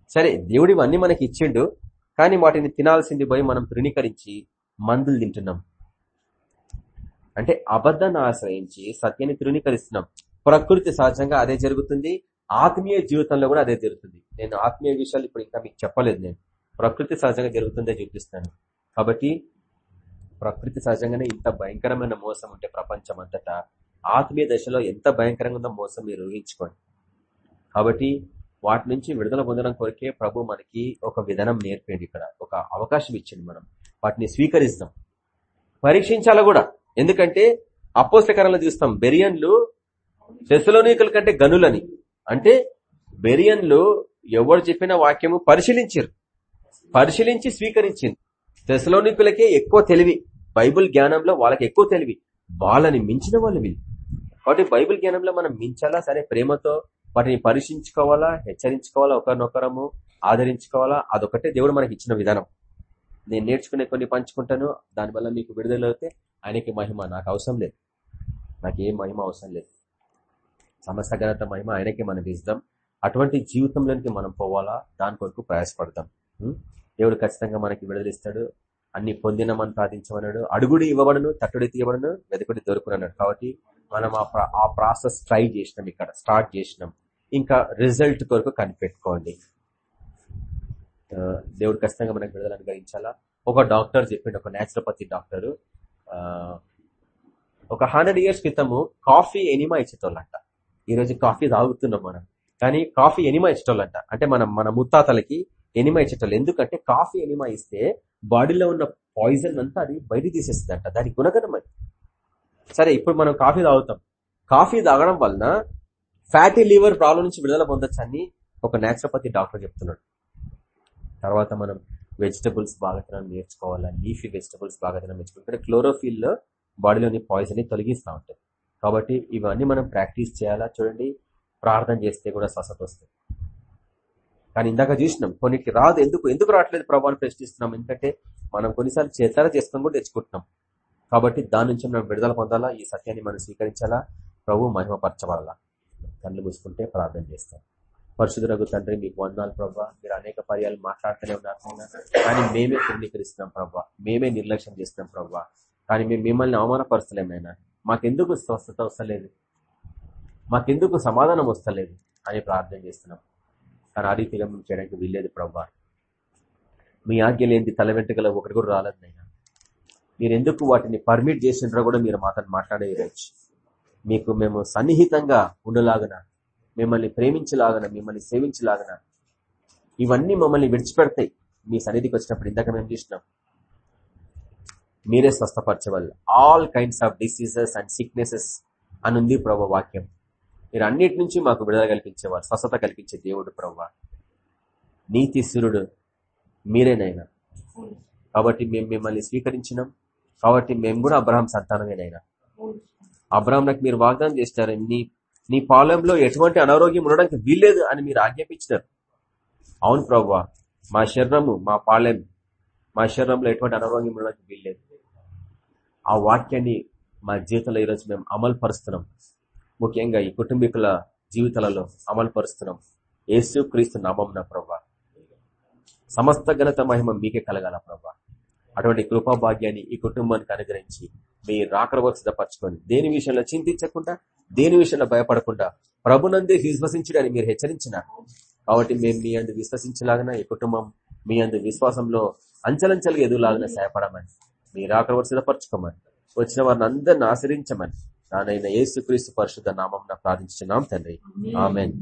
సరే దేవుడు ఇవన్నీ మనకి ఇచ్చిండు. కానీ వాటిని తినాల్సింది పోయి మనం తృణీకరించి మందులు తింటున్నాం. అంటే అబద్ధాన్ని ఆశ్రయించి సత్యాన్ని తృణీకరిస్తున్నాం. ప్రకృతి సహజంగా అదే జరుగుతుంది. ఆత్మీయ జీవితంలో కూడా అదే జరుగుతుంది. నేను ఆత్మీయ విషయాలు ఇప్పుడు ఇంకా మీకు చెప్పలేదు నేను. ప్రకృతి సహజంగా జరుగుతుందే చూపిస్తాను కాబట్టి ప్రకృతి సహజంగానే ఇంత భయంకరమైన మోసం ఉంటే ప్రపంచం అంతటా ఆత్మీయ దశలో ఎంత భయంకరంగా ఉందో మోసం మీరు ఊహించుకోండి. కాబట్టి వాటి నుంచి విడుదల పొందడం కొరకే ప్రభు మనకి ఒక విధానం నేర్పేది ఇక్కడ. ఒక అవకాశం ఇచ్చింది మనం. వాటిని స్వీకరిస్తాం. పరీక్షించాలా కూడా? ఎందుకంటే అపోస్తకరంలో చూస్తాం. బెరియన్లు తెసలోనికల కంటే గనులని. అంటే బెరియన్లు ఎవరు చెప్పిన వాక్యము పరిశీలించారు పరిశీలించి స్వీకరించింది. తెసలోనికులకే ఎక్కువ తెలివి. బైబిల్ జ్ఞానంలో వాళ్ళకి ఎక్కువ తెలివి. వాళ్ళని మించిన వాళ్ళు వీళ్ళు కాబట్టి బైబిల్ జ్ఞానంలో మనం మించాలా సరే ప్రేమతో వాటిని పరీక్షించుకోవాలా హెచ్చరించుకోవాలా ఒకరినొకరము ఆదరించుకోవాలా అదొకటే దేవుడు మనకి ఇచ్చిన విధానం. నేను నేర్చుకునే కొన్ని పంచుకుంటాను దానివల్ల మీకు విడుదల అయితే ఆయనకి మహిమ. నాకు అవసరం లేదు. నాకు ఏ మహిమ అవసరం లేదు. సమస్త ఘనత మహిమ ఆయనకి మనం ఇస్తాం. అటువంటి జీవితంలోనికి మనం పోవాలా దాని కొరకు ప్రయాసపడతాం. దేవుడు ఖచ్చితంగా మనకి విడుదలిస్తాడు. అన్ని పొందినమని ప్రార్థించమన్నాడు అడుగుడు ఇవ్వబడను తట్టుడి తీయబడను వెదకుడి దొరుకునన్నాడు. కాబట్టి మనం ఆ ప్రా- ఆ ప్రాసెస్ ట్రై చేసినాం ఇక్కడ స్టార్ట్ చేసినాం. ఇంకా రిజల్ట్ కొరకు కనిపెట్టుకోండి. దేవుడు ఖచ్చితంగా మనకు విడుదల అనుగ్రహించాలా? ఒక డాక్టర్ చెప్పిండు ఒక న్యాచురోపతి డాక్టర్. ఒక హండ్రెడ్ ఇయర్స్ క్రితము కాఫీ ఎనిమా ఇచ్చేటోళ్ళంట. ఈరోజు కాఫీ తాగుతున్నాం మనం. కానీ కాఫీ ఎనిమా ఇచ్చేటోళ్ళంట. అంటే మనం మన ముత్తాతలకి ఎనిమా ఇచ్చేటోళ్ళు. ఎందుకంటే కాఫీ ఎనిమా ఇస్తే బాడీలో ఉన్న పాయిజన్ అంతా అది బయట తీసేస్తుందంట. దాని గుణగణం అది. సరే ఇప్పుడు మనం కాఫీ తాగుతాం. కాఫీ తాగడం వలన ఫ్యాటీ లివర్ ప్రాబ్లం నుంచి విడుదల పొందొచ్చు అని ఒక న్యాచురోపతి డాక్టర్ చెప్తున్నాడు. తర్వాత మనం వెజిటబుల్స్ బాగా తినడం నేర్చుకోవాలా? లీఫీ వెజిటబుల్స్ బాగా తినడం నేర్చుకుంటే క్లోరోఫిల్లో బాడీలోని పాయిజన్ని తొలగిస్తూ ఉంటుంది కాబట్టి ఇవన్నీ మనం ప్రాక్టీస్ చేయాలా? చూడండి. ప్రార్థన చేస్తే కూడా స్వస్థత వస్తుంది. కానీ ఇందాక చూసినాం కొన్నిటికి రాదు. ఎందుకు? ఎందుకు రావట్లేదు ప్రభావం ప్రశ్నిస్తున్నాం. ఎందుకంటే మనం కొన్నిసార్లు చేతారా చేసుకొని కూడా తెచ్చుకుంటున్నాం. కాబట్టి దాని నుంచి మనం విడుదల పొందాలా? ఈ సత్యాన్ని మనం స్వీకరించాలా? ప్రభు మహిమపరచబడాలా? కళ్ళు మూసుకుంటే ప్రార్థన చేస్తాం. పరిశుద్ధులకు తండ్రి మీకు వందాలు ప్రభా. మీరు అనేక పర్యాలు మాట్లాడుతూనే ఉన్నారు కానీ మేమే తృణీకరిస్తున్నాం ప్రభా. మేమే నిర్లక్ష్యం చేస్తున్నాం ప్రభా. కానీ మేము మిమ్మల్ని అవమానపరచలేమైనా మాకెందుకు స్వస్థత వస్తలేదు? మాకెందుకు సమాధానం వస్తలేదు? అని ప్రార్థన చేస్తున్నాం. కానీ ఆ రీతిగా మేము చేయడానికి వీల్లేదు ప్రభావ మీ ఆజ్ఞ లేని తల వెంట్రుకల ఒకటి కూడా రాలేదు నైనా మీరు ఎందుకు వాటిని పర్మిట్ చేసినారో కూడా మీరు మాతో మాట్లాడేయచ్చు. మీకు మేము సన్నిహితంగా ఉండలాగన మిమ్మల్ని ప్రేమించలాగన మిమ్మల్ని సేవించలాగన ఇవన్నీ మమ్మల్ని విడిచిపెడతాయి. మీ సన్నిధికి వచ్చినప్పుడు ఇందాక మేము చూసినాం. మీరే స్వస్థపరచవల్. All kinds of diseases and sicknesses అనుంది ప్రభు వాక్యం. మీరు అన్నిటి నుంచి మాకు విడుదల కల్పించేవారు స్వస్థత కల్పించే దేవుడు ప్రభు. నీతి సురుడు మీరేనైనా కాబట్టి మేము మిమ్మల్ని స్వీకరించినాం. కాబట్టి మేము కూడా అబ్రహాం సంతానమేనైనా. అబ్రహాంకి మీరు వాగ్దానం చేస్తారు నీ నీ పాలెంలో ఎటువంటి అనారోగ్యం ఉండడానికి వీల్లేదు అని మీరు ఆజ్ఞాపించినారు. అవును ప్రభు మా శరీరము మా పాలెం మా శరీరంలో ఎటువంటి అనారోగ్యం ఉండడానికి వీల్లేదు. ఆ వాక్యాన్ని మా జీవితంలో ఈరోజు మేము అమలు పరుస్తున్నాం ముఖ్యంగా ఈ కుటుంబీకుల జీవితాలలో అమలు పరుస్తున్నాం యేసు క్రీస్తు నామం నా ప్రభా సమస్త ఘనత మహిమ మీకే కలగాల ప్రభా అటువంటి కృపా భాగ్యాన్ని ఈ కుటుంబానికి అనుగ్రహించి మీ రాకడ సిద్ధపరచుకొని దేని విషయంలో చింతించకుండా దేని విషయంలో భయపడకుండా ప్రభునందే విశ్వసించడని మీరు హెచ్చరించినారు కాబట్టి మేము మీ అందు విశ్వసించలాగిన ఈ కుటుంబం మీ అందు విశ్వాసంలో అంచలంచలుగా ఎదుగులాగిన సహాయపడమని మీ రాకడ సిద్ధపరచుకోమని వచ్చిన వారిని అందరిని ఆశ్రయించమని నానైన యేసుక్రీస్తు పరిశుద్ధ నామం ప్రార్థించున్నాం తండ్రి. ఆమెన్.